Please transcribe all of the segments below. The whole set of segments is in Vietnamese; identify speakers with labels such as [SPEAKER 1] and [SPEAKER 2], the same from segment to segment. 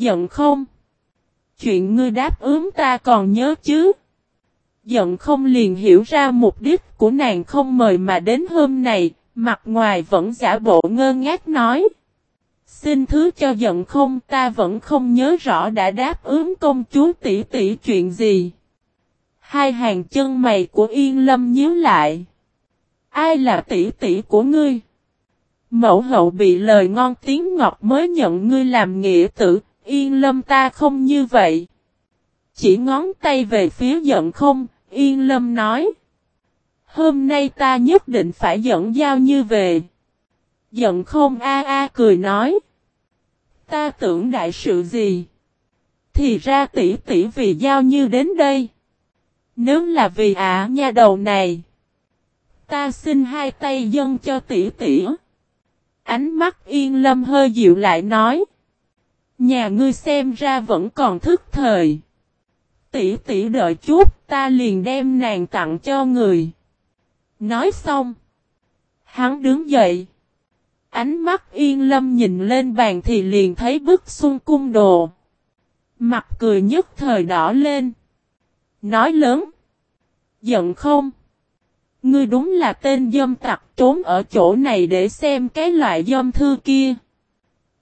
[SPEAKER 1] Giận không? Chuyện ngươi đáp ứng ta còn nhớ chứ? Giận không liền hiểu ra mục đích của nàng không mời mà đến hôm này, mặt ngoài vẫn giả bộ ngơ ngác nói. Xin thứ cho giận không ta vẫn không nhớ rõ đã đáp ứng công chúa tỷ tỷ chuyện gì. Hai hàng chân mày của Yên Lâm nhíu lại. Ai là tỷ tỷ của ngươi? Mẫu hậu bị lời ngon tiếng ngọt mới nhận ngươi làm nghĩa tử, Yên Lâm ta không như vậy. Chỉ ngón tay về phía giận không, Yên Lâm nói. Hôm nay ta nhất định phải dẫn giao như về. Giận không a a cười nói. Ta tưởng đại sự gì? Thì ra tỷ tỷ vì giao như đến đây. Nếu là vì ả nha đầu này. Ta xin hai tay dâng cho tỷ tỷ. Ánh mắt yên lâm hơi dịu lại nói. Nhà ngươi xem ra vẫn còn thức thời. Tỷ tỷ đợi chút, ta liền đem nàng tặng cho người. Nói xong. Hắn đứng dậy. Ánh mắt yên lâm nhìn lên bàn thì liền thấy bức xuân cung đồ. Mặt cười nhất thời đỏ lên. Nói lớn. Giận không? Ngươi đúng là tên dâm tặc trốn ở chỗ này để xem cái loại dâm thư kia.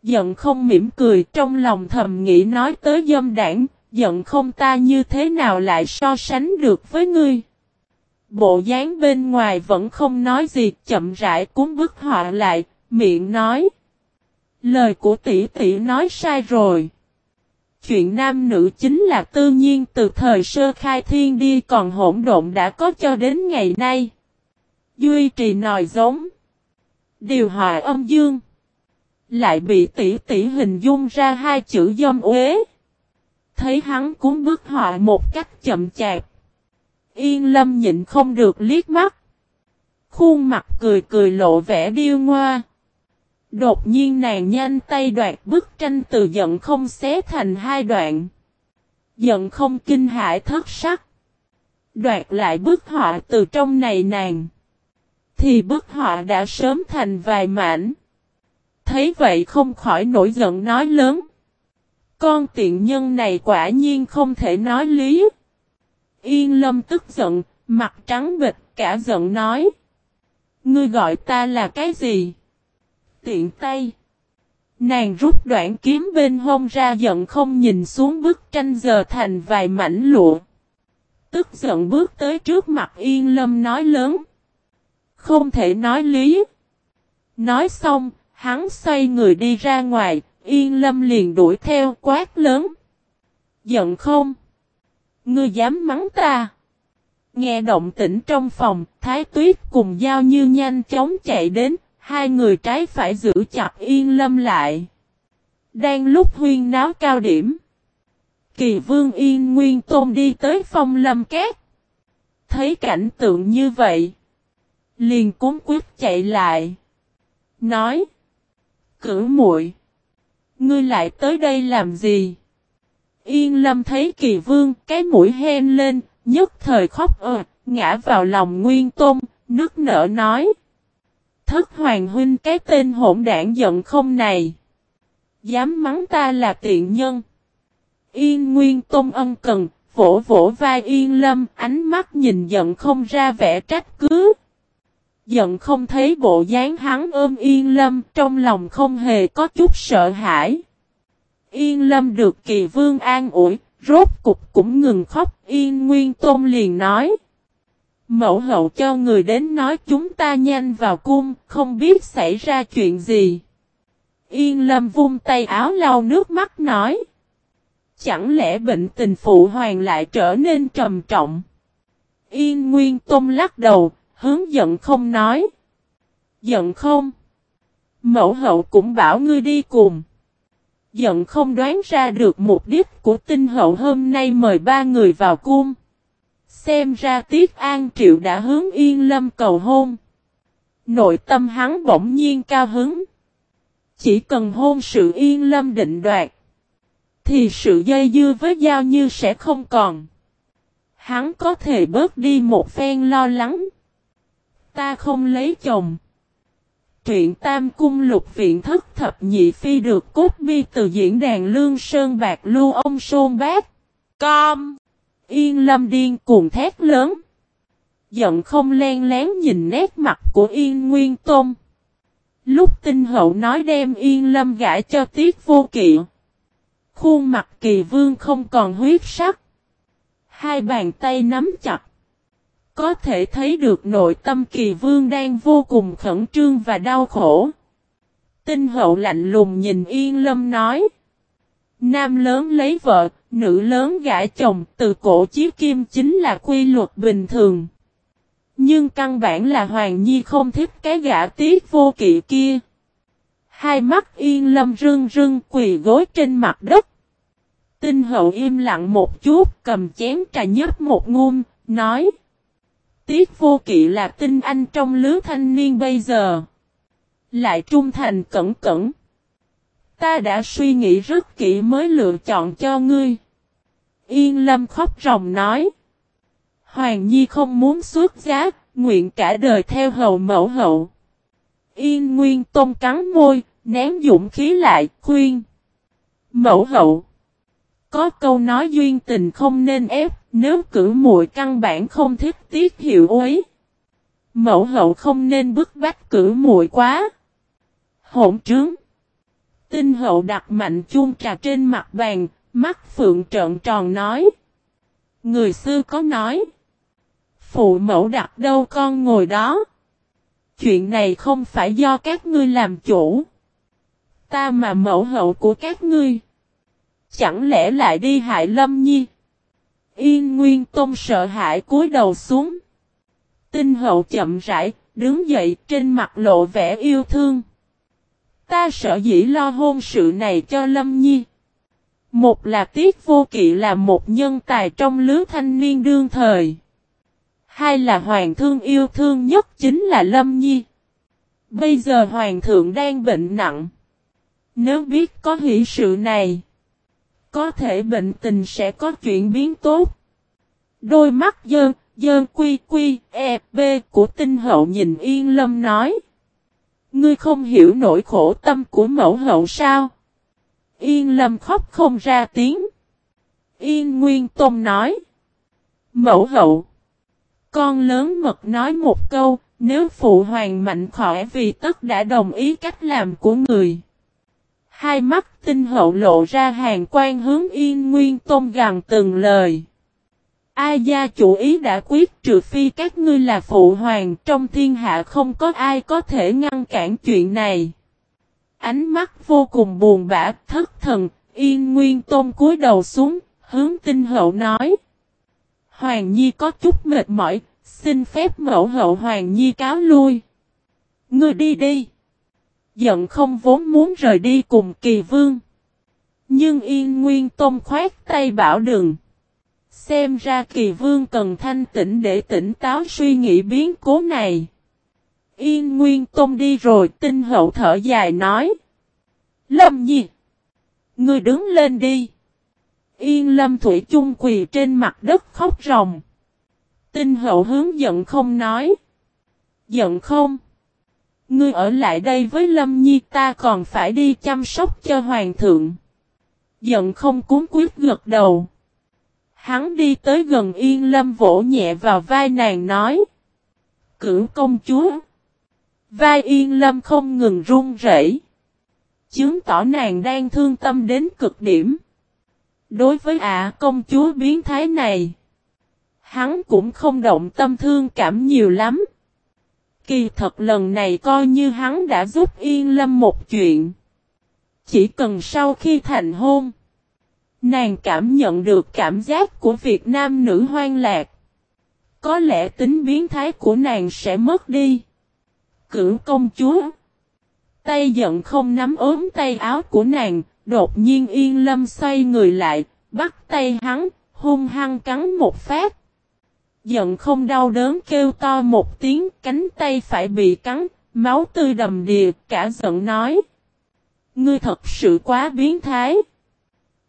[SPEAKER 1] Giận không mỉm cười trong lòng thầm nghĩ nói tới dâm đảng, giận không ta như thế nào lại so sánh được với ngươi. Bộ dáng bên ngoài vẫn không nói gì chậm rãi cuốn bức họa lại, miệng nói. Lời của tỷ tỷ nói sai rồi. Chuyện nam nữ chính là tự nhiên từ thời sơ khai thiên đi còn hỗn độn đã có cho đến ngày nay. Duy trì nòi giống. Điều hòa âm dương. Lại bị tỷ tỷ hình dung ra hai chữ dâm uế. Thấy hắn cuốn bức họa một cách chậm chạp. Yên lâm nhịn không được liếc mắt. Khuôn mặt cười cười lộ vẻ điêu ngoa. Đột nhiên nàng nhanh tay đoạt bức tranh từ giận không xé thành hai đoạn. Giận không kinh hãi thất sắc. Đoạt lại bức họa từ trong này nàng. Thì bức họa đã sớm thành vài mảnh. Thấy vậy không khỏi nổi giận nói lớn. Con tiện nhân này quả nhiên không thể nói lý. Yên lâm tức giận, mặt trắng bịch cả giận nói. Ngươi gọi ta là cái gì? Tiện tay. Nàng rút đoạn kiếm bên hông ra giận không nhìn xuống bức tranh giờ thành vài mảnh lụa. Tức giận bước tới trước mặt yên lâm nói lớn. Không thể nói lý. Nói xong, hắn xoay người đi ra ngoài, yên lâm liền đuổi theo quát lớn. Giận không? Ngươi dám mắng ta? Nghe động tĩnh trong phòng, Thái Tuyết cùng Giao Như nhanh chóng chạy đến, hai người trái phải giữ chặt Yên Lâm lại. Đang lúc huyên náo cao điểm. Kỳ vương Yên Nguyên Tôn đi tới phong lâm két. Thấy cảnh tượng như vậy. Liền cúng quyết chạy lại. Nói. Cử muội Ngươi lại tới đây làm gì? Yên lâm thấy kỳ vương, cái mũi hen lên, nhất thời khóc ờ, ngã vào lòng nguyên tôn, nước nở nói. Thất hoàng huynh cái tên hỗn đảng giận không này. Dám mắng ta là tiện nhân. Yên nguyên tôn ân cần, vỗ vỗ vai yên lâm, ánh mắt nhìn giận không ra vẻ trách cứ. Giận không thấy bộ dáng hắn ôm yên lâm, trong lòng không hề có chút sợ hãi. Yên lâm được kỳ vương an ủi, rốt cục cũng ngừng khóc, yên nguyên tôn liền nói. Mẫu hậu cho người đến nói chúng ta nhanh vào cung, không biết xảy ra chuyện gì. Yên lâm vung tay áo lau nước mắt nói. Chẳng lẽ bệnh tình phụ hoàng lại trở nên trầm trọng? Yên Nguyên Tôn lắc đầu, hướng giận không nói. Giận không? Mẫu hậu cũng bảo ngươi đi cùng. Giận không đoán ra được mục đích của tinh hậu hôm nay mời ba người vào cung. Xem ra Tiết An Triệu đã hướng Yên Lâm cầu hôn. Nội tâm hắn bỗng nhiên cao hứng. Chỉ cần hôn sự Yên Lâm định đoạt. Thì sự dây dưa với Giao Như sẽ không còn. Hắn có thể bớt đi một phen lo lắng. Ta không lấy chồng. Truyện Tam Cung Lục Viện Thất Thập Nhị Phi được cốt bi từ diễn đàn Lương Sơn Bạc Lưu ông Sôn Bác. Com. Yên Lâm điên cuồng thét lớn. Giận không len lén nhìn nét mặt của Yên Nguyên Tôn. Lúc tinh hậu nói đem Yên Lâm gãi cho tiết vô kỵ. Khuôn mặt kỳ vương không còn huyết sắc. Hai bàn tay nắm chặt. Có thể thấy được nội tâm kỳ vương đang vô cùng khẩn trương và đau khổ. Tinh hậu lạnh lùng nhìn Yên Lâm nói. Nam lớn lấy vợ, nữ lớn gả chồng, từ cổ chí kim chính là quy luật bình thường. Nhưng căn bản là Hoàng Nhi không thích cái gã tiết vô kỵ kia. Hai mắt Yên Lâm rưng rưng quỳ gối trên mặt đất. Tinh hậu im lặng một chút, cầm chén trà nhấp một ngum, nói. Tiết vô kỵ là tinh anh trong lứa thanh niên bây giờ. Lại trung thành cẩn cẩn. Ta đã suy nghĩ rất kỹ mới lựa chọn cho ngươi. Yên lâm khóc ròng nói. Hoàng Nhi không muốn xuất giá, nguyện cả đời theo hầu mẫu hậu. Yên Nguyên Tôn cắn môi, nén dũng khí lại, khuyên. Mẫu hậu. Có câu nói duyên tình không nên ép, nếu cử muội căn bản không thích tiết hiệu ấy. Mẫu hậu không nên bức bách cử muội quá. Hỗn trướng. Tinh hậu đặt mạnh chuông trà trên mặt bàn, mắt phượng trợn tròn nói. Người xưa có nói. Phụ mẫu đặt đâu con ngồi đó. Chuyện này không phải do các ngươi làm chủ. Ta mà mẫu hậu của các ngươi. Chẳng lẽ lại đi hại Lâm Nhi? Yên Nguyên Tôn sợ hãi cúi đầu xuống. Tinh hậu chậm rãi, đứng dậy trên mặt lộ vẻ yêu thương. Ta sợ dĩ lo hôn sự này cho Lâm Nhi. Một là Tiết Vô Kỵ là một nhân tài trong lứa thanh niên đương thời. Hai là Hoàng thương yêu thương nhất chính là Lâm Nhi. Bây giờ Hoàng thượng đang bệnh nặng. Nếu biết có hỷ sự này. Có thể bệnh tình sẽ có chuyển biến tốt. Đôi mắt dơn, dơn quy quy, e, b của tinh hậu nhìn yên lâm nói. Ngươi không hiểu nỗi khổ tâm của mẫu hậu sao? Yên lâm khóc không ra tiếng. Yên Nguyên Tôn nói. Mẫu hậu. Con lớn mật nói một câu, nếu phụ hoàng mạnh khỏe vì tất đã đồng ý cách làm của người. Hai mắt tinh hậu lộ ra hàng quan hướng yên nguyên tôn gần từng lời. A gia chủ ý đã quyết trừ phi các ngươi là phụ hoàng trong thiên hạ không có ai có thể ngăn cản chuyện này. Ánh mắt vô cùng buồn bã, thất thần, yên nguyên tôn cúi đầu xuống, hướng tinh hậu nói. Hoàng Nhi có chút mệt mỏi, xin phép mẫu hậu Hoàng Nhi cáo lui. Ngươi đi đi giận không vốn muốn rời đi cùng kỳ vương. Nhưng yên nguyên tôn khoát tay bảo đường Xem ra kỳ vương cần thanh tĩnh để tỉnh táo suy nghĩ biến cố này. Yên nguyên tôn đi rồi, tinh hậu thở dài nói. Lâm nhi. Ngươi đứng lên đi. Yên lâm thủy chung quỳ trên mặt đất khóc ròng. Tinh hậu hướng giận không nói. Giận không. Ngươi ở lại đây với Lâm Nhi ta còn phải đi chăm sóc cho Hoàng thượng. Giận không cúng quyết gật đầu. Hắn đi tới gần Yên Lâm vỗ nhẹ vào vai nàng nói. Cửu công chúa. Vai Yên Lâm không ngừng run rẩy, Chứng tỏ nàng đang thương tâm đến cực điểm. Đối với ả công chúa biến thái này. Hắn cũng không động tâm thương cảm nhiều lắm. Kỳ thật lần này coi như hắn đã giúp Yên Lâm một chuyện. Chỉ cần sau khi thành hôn, nàng cảm nhận được cảm giác của Việt Nam nữ hoang lạc. Có lẽ tính biến thái của nàng sẽ mất đi. Cửu công chúa. Tay giận không nắm ốm tay áo của nàng, đột nhiên yên lâm xoay người lại, bắt tay hắn, hung hăng cắn một phát giận không đau đớn kêu to một tiếng, cánh tay phải bị cắn, máu tươi đầm đìa, cả giận nói. Ngươi thật sự quá biến thái.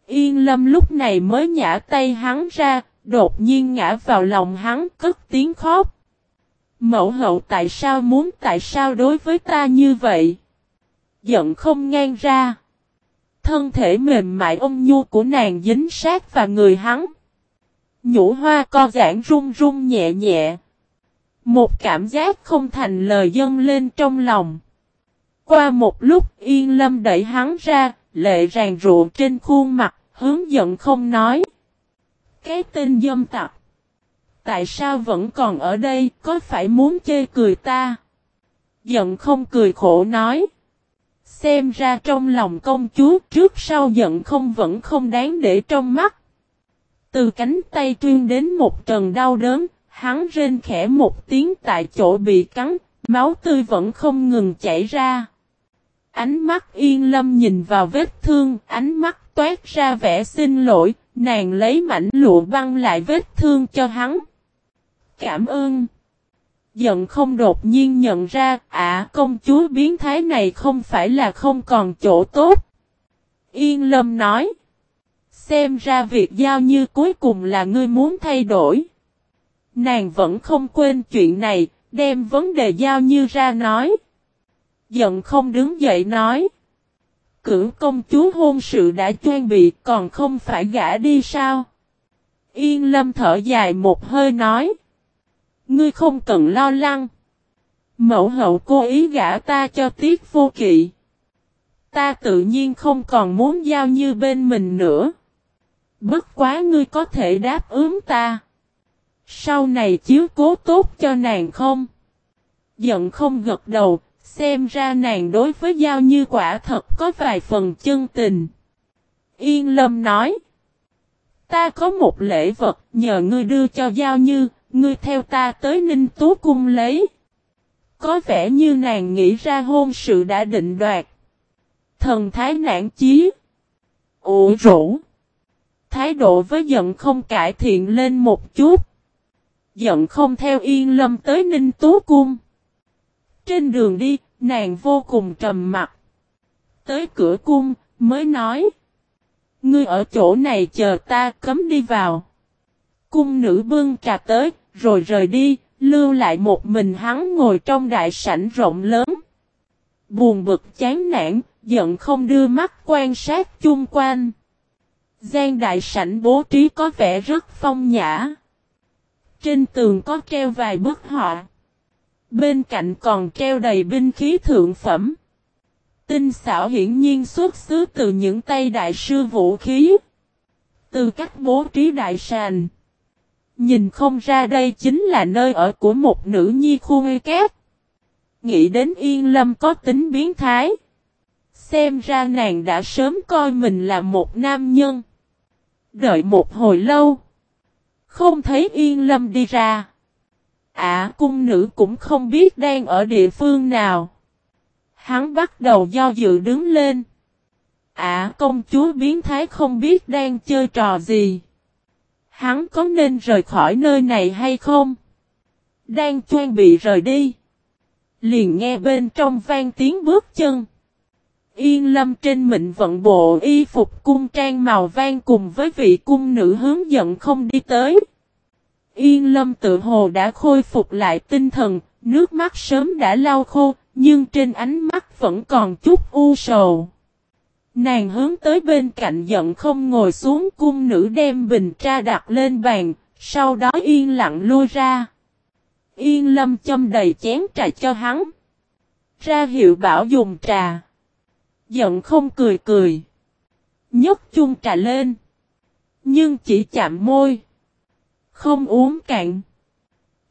[SPEAKER 1] Yên lâm lúc này mới nhả tay hắn ra, đột nhiên ngã vào lòng hắn cất tiếng khóc. Mẫu hậu tại sao muốn tại sao đối với ta như vậy? Giận không ngang ra. Thân thể mềm mại ôm nhu của nàng dính sát vào người hắn. Nhũ hoa co giãn run run nhẹ nhẹ. Một cảm giác không thành lời dâng lên trong lòng. Qua một lúc yên lâm đẩy hắn ra, lệ ràng rụa trên khuôn mặt, hướng giận không nói. Cái tên dâm tặc. Tại sao vẫn còn ở đây, có phải muốn chê cười ta? Giận không cười khổ nói. Xem ra trong lòng công chúa trước sau giận không vẫn không đáng để trong mắt. Từ cánh tay tuyên đến một trần đau đớn, hắn rên khẽ một tiếng tại chỗ bị cắn, máu tươi vẫn không ngừng chảy ra. Ánh mắt yên lâm nhìn vào vết thương, ánh mắt toát ra vẻ xin lỗi, nàng lấy mảnh lụa băng lại vết thương cho hắn. Cảm ơn. Giận không đột nhiên nhận ra, ạ công chúa biến thái này không phải là không còn chỗ tốt. Yên lâm nói. Xem ra việc giao như cuối cùng là ngươi muốn thay đổi. Nàng vẫn không quên chuyện này, đem vấn đề giao như ra nói. Giận không đứng dậy nói. Cửu công chúa hôn sự đã chuẩn bị còn không phải gã đi sao? Yên lâm thở dài một hơi nói. Ngươi không cần lo lắng. Mẫu hậu cố ý gã ta cho tiếc vô kỵ. Ta tự nhiên không còn muốn giao như bên mình nữa. Bất quá ngươi có thể đáp ứng ta. Sau này chiếu cố tốt cho nàng không? Giận không gật đầu, xem ra nàng đối với Giao Như quả thật có vài phần chân tình. Yên Lâm nói. Ta có một lễ vật nhờ ngươi đưa cho Giao Như, ngươi theo ta tới Ninh Tú Cung lấy. Có vẻ như nàng nghĩ ra hôn sự đã định đoạt. Thần thái nản chí. Ủa rũ. Thái độ với giận không cải thiện lên một chút. Giận không theo yên lâm tới Ninh Tú Cung. Trên đường đi, nàng vô cùng trầm mặt. Tới cửa cung, mới nói. Ngươi ở chỗ này chờ ta cấm đi vào. Cung nữ bưng trà tới, rồi rời đi, lưu lại một mình hắn ngồi trong đại sảnh rộng lớn. Buồn bực chán nản, giận không đưa mắt quan sát chung quanh. Gian đại sảnh bố trí có vẻ rất phong nhã. Trên tường có treo vài bức họa. Bên cạnh còn treo đầy binh khí thượng phẩm. Tinh xảo hiển nhiên xuất xứ từ những tay đại sư vũ khí. Từ cách bố trí đại sàn. Nhìn không ra đây chính là nơi ở của một nữ nhi khu ngây kép. Nghĩ đến yên lâm có tính biến thái. Xem ra nàng đã sớm coi mình là một nam nhân. Đợi một hồi lâu. Không thấy yên lâm đi ra. Ả cung nữ cũng không biết đang ở địa phương nào. Hắn bắt đầu do dự đứng lên. Ả công chúa biến thái không biết đang chơi trò gì. Hắn có nên rời khỏi nơi này hay không? Đang chuẩn bị rời đi. Liền nghe bên trong vang tiếng bước chân. Yên lâm trên mịn vận bộ y phục cung trang màu vang cùng với vị cung nữ hướng dẫn không đi tới. Yên lâm tự hồ đã khôi phục lại tinh thần, nước mắt sớm đã lau khô, nhưng trên ánh mắt vẫn còn chút u sầu. Nàng hướng tới bên cạnh giận không ngồi xuống cung nữ đem bình tra đặt lên bàn, sau đó yên lặng lui ra. Yên lâm châm đầy chén trà cho hắn. Ra hiệu bảo dùng trà. Giận không cười cười. nhấc chung trà lên. Nhưng chỉ chạm môi. Không uống cạn.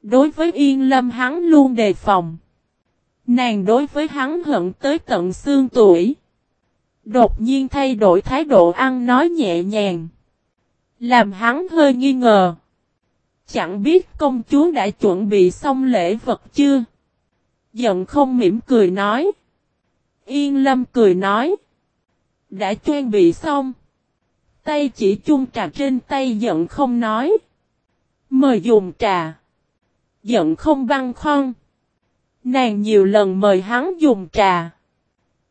[SPEAKER 1] Đối với yên lâm hắn luôn đề phòng. Nàng đối với hắn hận tới tận xương tuổi. Đột nhiên thay đổi thái độ ăn nói nhẹ nhàng. Làm hắn hơi nghi ngờ. Chẳng biết công chúa đã chuẩn bị xong lễ vật chưa? Giận không mỉm cười nói. Yên lâm cười nói. Đã chuẩn bị xong. Tay chỉ chung trà trên tay giận không nói. Mời dùng trà. Giận không băng khoăn. Nàng nhiều lần mời hắn dùng trà.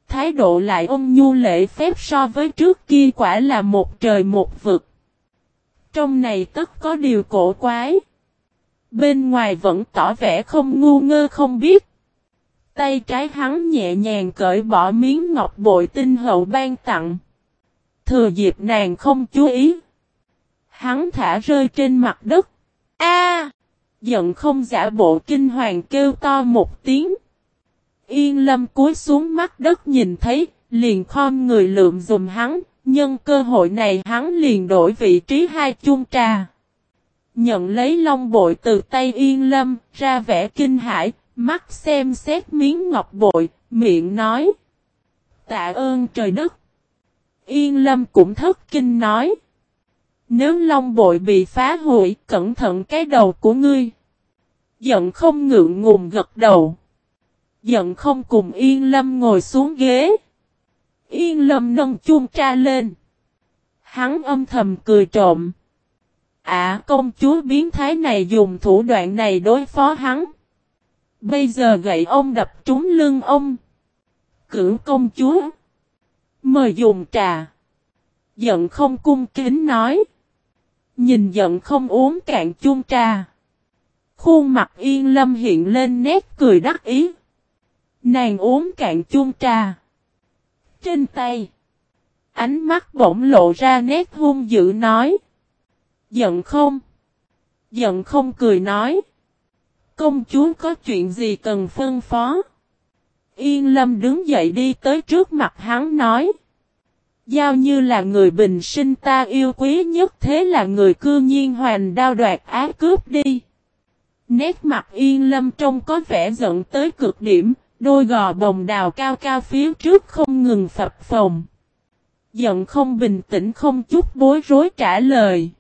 [SPEAKER 1] Thái độ lại ôm nhu lễ phép so với trước kia quả là một trời một vực. Trong này tất có điều cổ quái. Bên ngoài vẫn tỏ vẻ không ngu ngơ không biết. Tay trái hắn nhẹ nhàng cởi bỏ miếng ngọc bội tinh hậu ban tặng. Thừa dịp nàng không chú ý. Hắn thả rơi trên mặt đất. A! giận không giả bộ kinh hoàng kêu to một tiếng. Yên lâm cúi xuống mắt đất nhìn thấy, liền khom người lượm dùm hắn, nhân cơ hội này hắn liền đổi vị trí hai chung trà. Nhận lấy long bội từ tay yên lâm, ra vẻ kinh hãi, mắt xem xét miếng ngọc bội, miệng nói. Tạ ơn trời đất. Yên lâm cũng thất kinh nói. Nếu long bội bị phá hủy, cẩn thận cái đầu của ngươi. Giận không ngượng ngùng gật đầu. Giận không cùng Yên Lâm ngồi xuống ghế. Yên Lâm nâng chuông tra lên. Hắn âm thầm cười trộm. À công chúa biến thái này dùng thủ đoạn này đối phó hắn. Bây giờ gậy ông đập trúng lưng ông. Cửu công chúa. Mời dùng trà. Giận không cung kính nói. Nhìn giận không uống cạn chung trà. Khuôn mặt yên lâm hiện lên nét cười đắc ý. Nàng uống cạn chung trà. Trên tay. Ánh mắt bỗng lộ ra nét hung dữ nói. Giận không? Giận không cười nói. Công chúa có chuyện gì cần phân phó? Yên lâm đứng dậy đi tới trước mặt hắn nói. Giao như là người bình sinh ta yêu quý nhất thế là người cư nhiên hoành đao đoạt á cướp đi. Nét mặt yên lâm trông có vẻ giận tới cực điểm, đôi gò bồng đào cao cao phía trước không ngừng phập phồng. Giận không bình tĩnh không chút bối rối trả lời.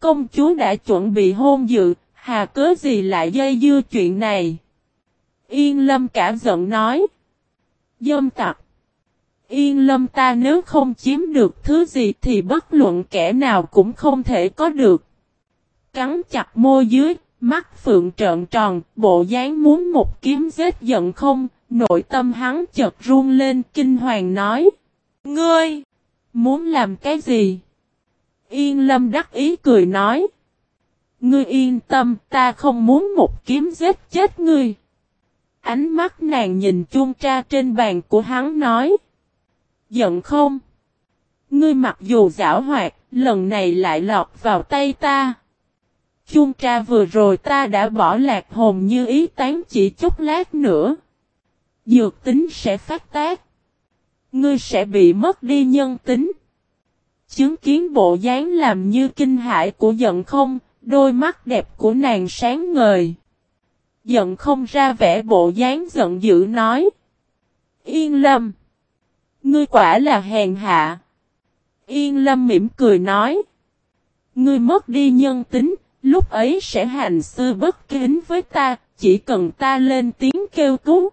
[SPEAKER 1] Công chúa đã chuẩn bị hôn dự, hà cớ gì lại dây dưa chuyện này? Yên lâm cả giận nói. Dâm tặc. Yên lâm ta nếu không chiếm được thứ gì thì bất luận kẻ nào cũng không thể có được. Cắn chặt môi dưới, mắt phượng trợn tròn, bộ dáng muốn một kiếm giết giận không, nội tâm hắn chợt run lên kinh hoàng nói. Ngươi! Muốn làm cái gì? Yên lâm đắc ý cười nói. Ngươi yên tâm, ta không muốn một kiếm giết chết ngươi. Ánh mắt nàng nhìn chuông tra trên bàn của hắn nói. Giận không? Ngươi mặc dù giả hoạt, lần này lại lọt vào tay ta. Chuông tra vừa rồi ta đã bỏ lạc hồn như ý tán chỉ chút lát nữa. Dược tính sẽ phát tác. Ngươi sẽ bị mất đi nhân tính. Chứng kiến bộ dáng làm như kinh hãi của giận không, đôi mắt đẹp của nàng sáng ngời. Giận không ra vẻ bộ dáng giận dữ nói. Yên lâm. Ngươi quả là hèn hạ. Yên lâm mỉm cười nói. Ngươi mất đi nhân tính, lúc ấy sẽ hành sư bất kính với ta, chỉ cần ta lên tiếng kêu cứu.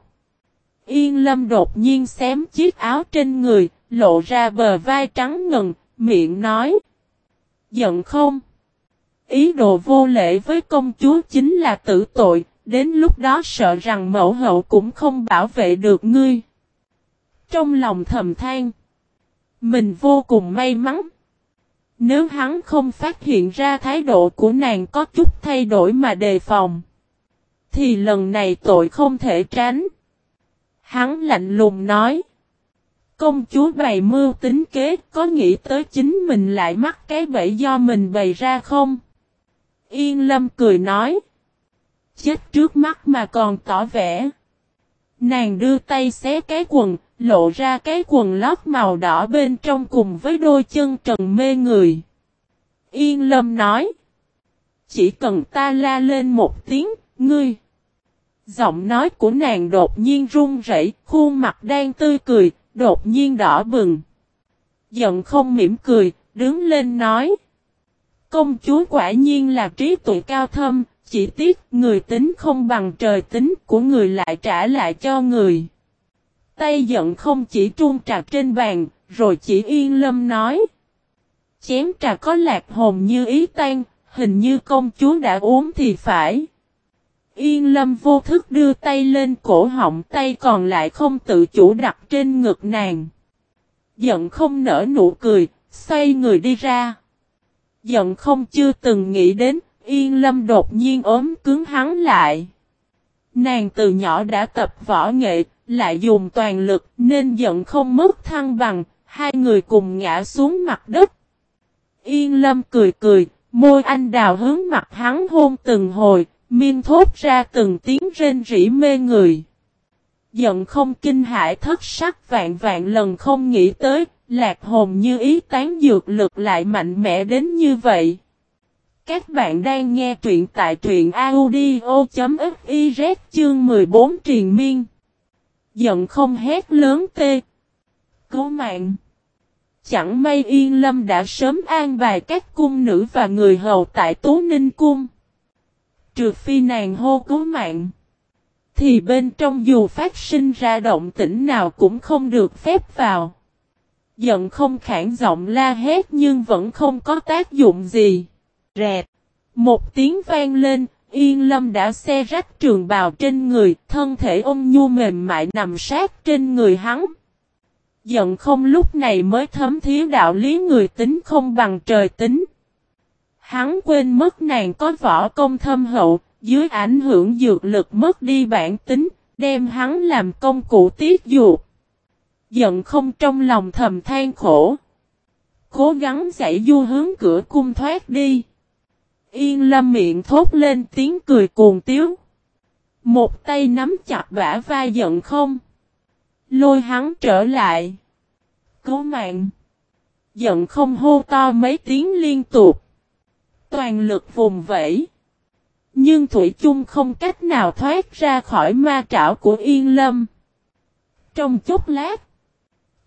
[SPEAKER 1] Yên lâm đột nhiên xém chiếc áo trên người, lộ ra bờ vai trắng ngần, miệng nói. Giận không? Ý đồ vô lễ với công chúa chính là tử tội, đến lúc đó sợ rằng mẫu hậu cũng không bảo vệ được ngươi. Trong lòng thầm than, mình vô cùng may mắn. Nếu hắn không phát hiện ra thái độ của nàng có chút thay đổi mà đề phòng, thì lần này tội không thể tránh. Hắn lạnh lùng nói. Công chúa bày mưu tính kế có nghĩ tới chính mình lại mắc cái bẫy do mình bày ra không? Yên lâm cười nói. Chết trước mắt mà còn tỏ vẻ. Nàng đưa tay xé cái quần, lộ ra cái quần lót màu đỏ bên trong cùng với đôi chân trần mê người. Yên lâm nói. Chỉ cần ta la lên một tiếng, ngươi. Giọng nói của nàng đột nhiên run rẩy, khuôn mặt đang tươi cười, đột nhiên đỏ bừng. Giận không mỉm cười, đứng lên nói. Công chúa quả nhiên là trí tuệ cao thâm, chỉ tiếc người tính không bằng trời tính của người lại trả lại cho người. Tay giận không chỉ trung trà trên bàn, rồi chỉ yên lâm nói. Chén trà có lạc hồn như ý tan, hình như công chúa đã uống thì phải. Yên lâm vô thức đưa tay lên cổ họng tay còn lại không tự chủ đặt trên ngực nàng. Giận không nở nụ cười, xoay người đi ra. Giận không chưa từng nghĩ đến, Yên Lâm đột nhiên ốm cứng hắn lại. Nàng từ nhỏ đã tập võ nghệ, lại dùng toàn lực nên giận không mất thăng bằng, hai người cùng ngã xuống mặt đất. Yên Lâm cười cười, môi anh đào hướng mặt hắn hôn từng hồi, miên thốt ra từng tiếng rên rỉ mê người. Giận không kinh hãi thất sắc vạn vạn lần không nghĩ tới, lạc hồn như ý tán dược lực lại mạnh mẽ đến như vậy. Các bạn đang nghe truyện tại truyện audio.fiz chương 14 triền miên. Giận không hét lớn tê. Cứu mạng. Chẳng may Yên Lâm đã sớm an bài các cung nữ và người hầu tại Tú Ninh Cung. Trừ phi nàng hô cứu mạng. Thì bên trong dù phát sinh ra động tĩnh nào cũng không được phép vào. Giận không khản giọng la hét nhưng vẫn không có tác dụng gì. Rẹt. Một tiếng vang lên, Yên Lâm đã xe rách trường bào trên người, thân thể ôm nhu mềm mại nằm sát trên người hắn. Giận không lúc này mới thấm thiếu đạo lý người tính không bằng trời tính. Hắn quên mất nàng có võ công thâm hậu, dưới ảnh hưởng dược lực mất đi bản tính, đem hắn làm công cụ tiết dục. Giận không trong lòng thầm than khổ. Cố gắng giải du hướng cửa cung thoát đi. Yên lâm miệng thốt lên tiếng cười cuồng tiếu. Một tay nắm chặt bả vai giận không. Lôi hắn trở lại. Cứu mạng. Giận không hô to mấy tiếng liên tục. Toàn lực vùng vẫy. Nhưng Thủy chung không cách nào thoát ra khỏi ma trảo của Yên Lâm. Trong chút lát.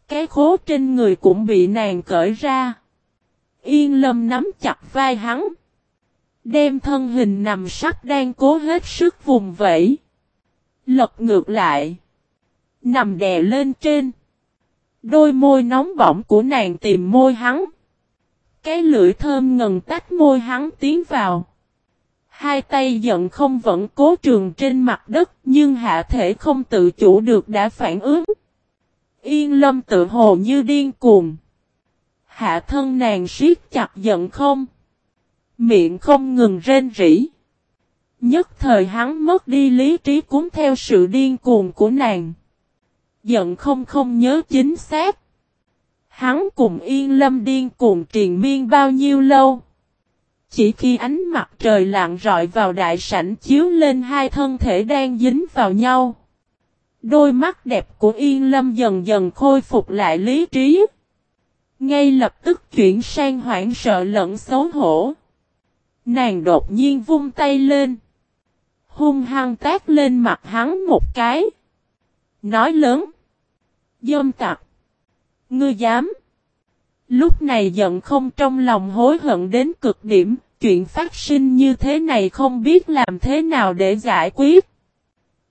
[SPEAKER 1] Cái khố trên người cũng bị nàng cởi ra. Yên Lâm nắm chặt vai hắn. Đem thân hình nằm sắc đang cố hết sức vùng vẫy. Lật ngược lại. Nằm đè lên trên. Đôi môi nóng bỏng của nàng tìm môi hắn. Cái lưỡi thơm ngần tách môi hắn tiến vào. Hai tay giận không vẫn cố trường trên mặt đất nhưng hạ thể không tự chủ được đã phản ứng. Yên lâm tự hồ như điên cuồng. Hạ thân nàng siết chặt giận không. Miệng không ngừng rên rỉ. Nhất thời hắn mất đi lý trí cuốn theo sự điên cuồng của nàng. Giận không không nhớ chính xác. Hắn cùng yên lâm điên cuồng triền miên bao nhiêu lâu. Chỉ khi ánh mặt trời lạng rọi vào đại sảnh chiếu lên hai thân thể đang dính vào nhau. Đôi mắt đẹp của Yên Lâm dần dần khôi phục lại lý trí. Ngay lập tức chuyển sang hoảng sợ lẫn xấu hổ. Nàng đột nhiên vung tay lên. Hung hăng tác lên mặt hắn một cái. Nói lớn. Dâm tặc. Ngươi dám. Lúc này giận không trong lòng hối hận đến cực điểm. Chuyện phát sinh như thế này không biết làm thế nào để giải quyết.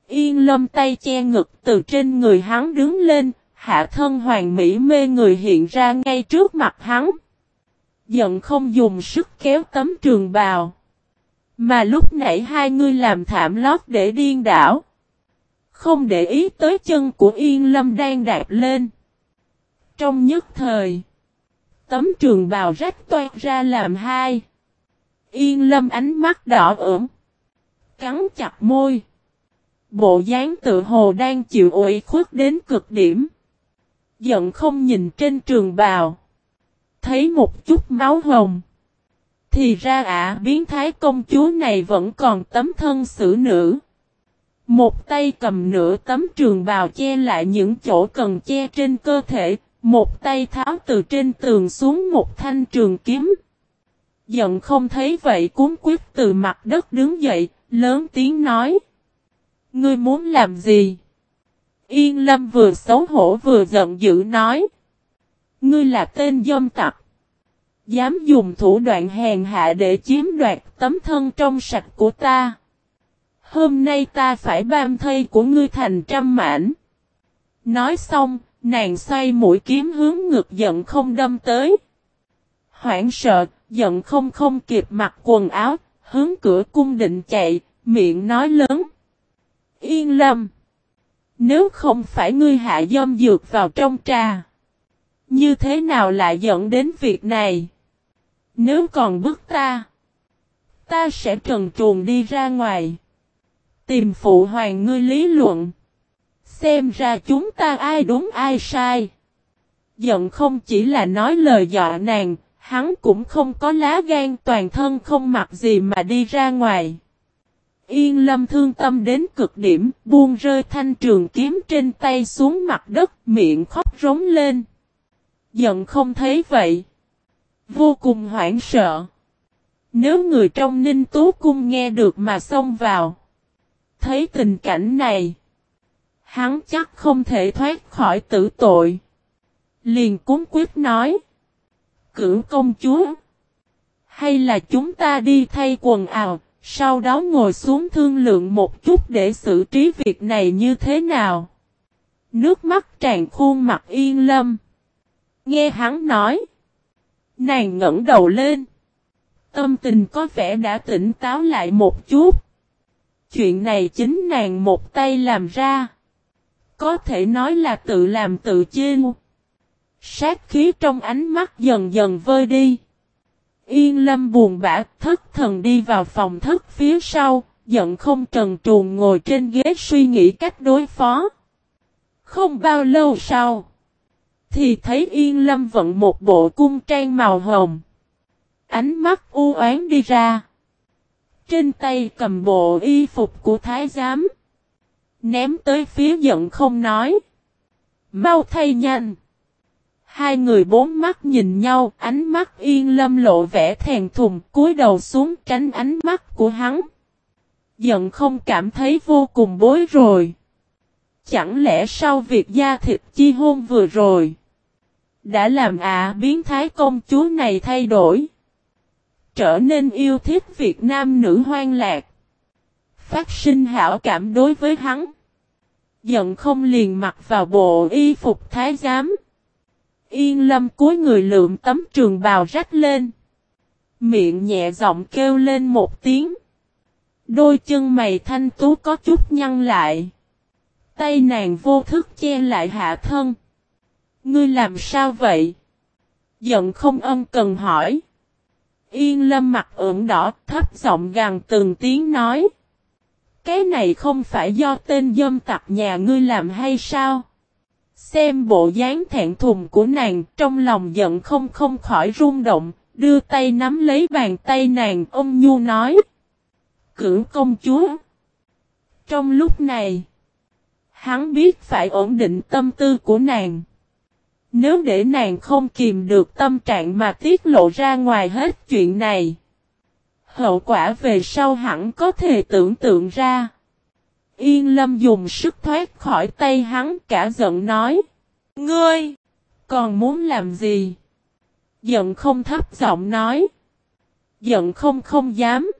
[SPEAKER 1] Yên lâm tay che ngực, từ trên người hắn đứng lên. Hạ thân hoàng mỹ mê người hiện ra ngay trước mặt hắn. Giận không dùng sức kéo tấm trường bào. Mà lúc nãy hai ngươi làm thảm lót để điên đảo. Không để ý tới chân của Yên Lâm đang đạp lên. Trong nhất thời. Tấm trường bào rách toan ra làm hai. Yên Lâm ánh mắt đỏ ửng. Cắn chặt môi. Bộ dáng tự hồ đang chịu ủy khuất đến cực điểm. Giận không nhìn trên trường bào thấy một chút máu hồng. Thì ra ả biến thái công chúa này vẫn còn tấm thân xử nữ. Một tay cầm nửa tấm trường bào che lại những chỗ cần che trên cơ thể, một tay tháo từ trên tường xuống một thanh trường kiếm. Giận không thấy vậy cuốn quyết từ mặt đất đứng dậy, lớn tiếng nói. Ngươi muốn làm gì? Yên lâm vừa xấu hổ vừa giận dữ nói. Ngươi là tên dâm tặc. Dám dùng thủ đoạn hèn hạ để chiếm đoạt tấm thân trong sạch của ta. Hôm nay ta phải bam thây của ngươi thành trăm mảnh. Nói xong, nàng xoay mũi kiếm hướng ngược giận không đâm tới. Hoảng sợ, giận không không kịp mặc quần áo, hướng cửa cung định chạy, miệng nói lớn. Yên lâm. Nếu không phải ngươi hạ dâm dược vào trong trà. Như thế nào lại dẫn đến việc này? Nếu còn bức ta. Ta sẽ trần truồng đi ra ngoài. Tìm phụ hoàng ngươi lý luận. Xem ra chúng ta ai đúng ai sai. Giận không chỉ là nói lời dọa nàng, hắn cũng không có lá gan toàn thân không mặc gì mà đi ra ngoài. Yên lâm thương tâm đến cực điểm, buông rơi thanh trường kiếm trên tay xuống mặt đất, miệng khóc rống lên. Giận không thấy vậy. Vô cùng hoảng sợ. Nếu người trong ninh tú cung nghe được mà xông vào. Thấy tình cảnh này. Hắn chắc không thể thoát khỏi tử tội. Liền cúng quyết nói. Cửu công chúa. Hay là chúng ta đi thay quần áo, sau đó ngồi xuống thương lượng một chút để xử trí việc này như thế nào. Nước mắt tràn khuôn mặt yên lâm. Nghe hắn nói. Nàng ngẩng đầu lên. Tâm tình có vẻ đã tỉnh táo lại một chút. Chuyện này chính nàng một tay làm ra. Có thể nói là tự làm tự chê Sát khí trong ánh mắt dần dần vơi đi. Yên lâm buồn bã thất thần đi vào phòng thất phía sau, giận không trần truồng ngồi trên ghế suy nghĩ cách đối phó. Không bao lâu sau, thì thấy Yên lâm vận một bộ cung trang màu hồng. Ánh mắt u oán đi ra. Trên tay cầm bộ y phục của thái giám. Ném tới phía giận không nói. Mau thay nhanh. Hai người bốn mắt nhìn nhau, ánh mắt yên lâm lộ vẻ thèn thùng, cúi đầu xuống tránh ánh mắt của hắn. Giận không cảm thấy vô cùng bối rồi. Chẳng lẽ sau việc gia thịt chi hôn vừa rồi, đã làm ả biến thái công chúa này thay đổi, trở nên yêu thích Việt Nam nữ hoang lạc, phát sinh hảo cảm đối với hắn. Giận không liền mặc vào bộ y phục thái giám. Yên lâm cuối người lượm tấm trường bào rách lên. Miệng nhẹ giọng kêu lên một tiếng. Đôi chân mày thanh tú có chút nhăn lại. Tay nàng vô thức che lại hạ thân. Ngươi làm sao vậy? Giận không ân cần hỏi. Yên lâm mặt ửng đỏ, thấp giọng gằn từng tiếng nói. Cái này không phải do tên dâm tặc nhà ngươi làm hay sao? Xem bộ dáng thẹn thùng của nàng trong lòng giận không không khỏi rung động, đưa tay nắm lấy bàn tay nàng ông Nhu nói. Cửu công chúa. Trong lúc này, hắn biết phải ổn định tâm tư của nàng. Nếu để nàng không kìm được tâm trạng mà tiết lộ ra ngoài hết chuyện này. Hậu quả về sau hẳn có thể tưởng tượng ra. Yên lâm dùng sức thoát khỏi tay hắn, cả giận nói. Ngươi! Còn muốn làm gì? Giận không thấp giọng nói. Giận không không dám.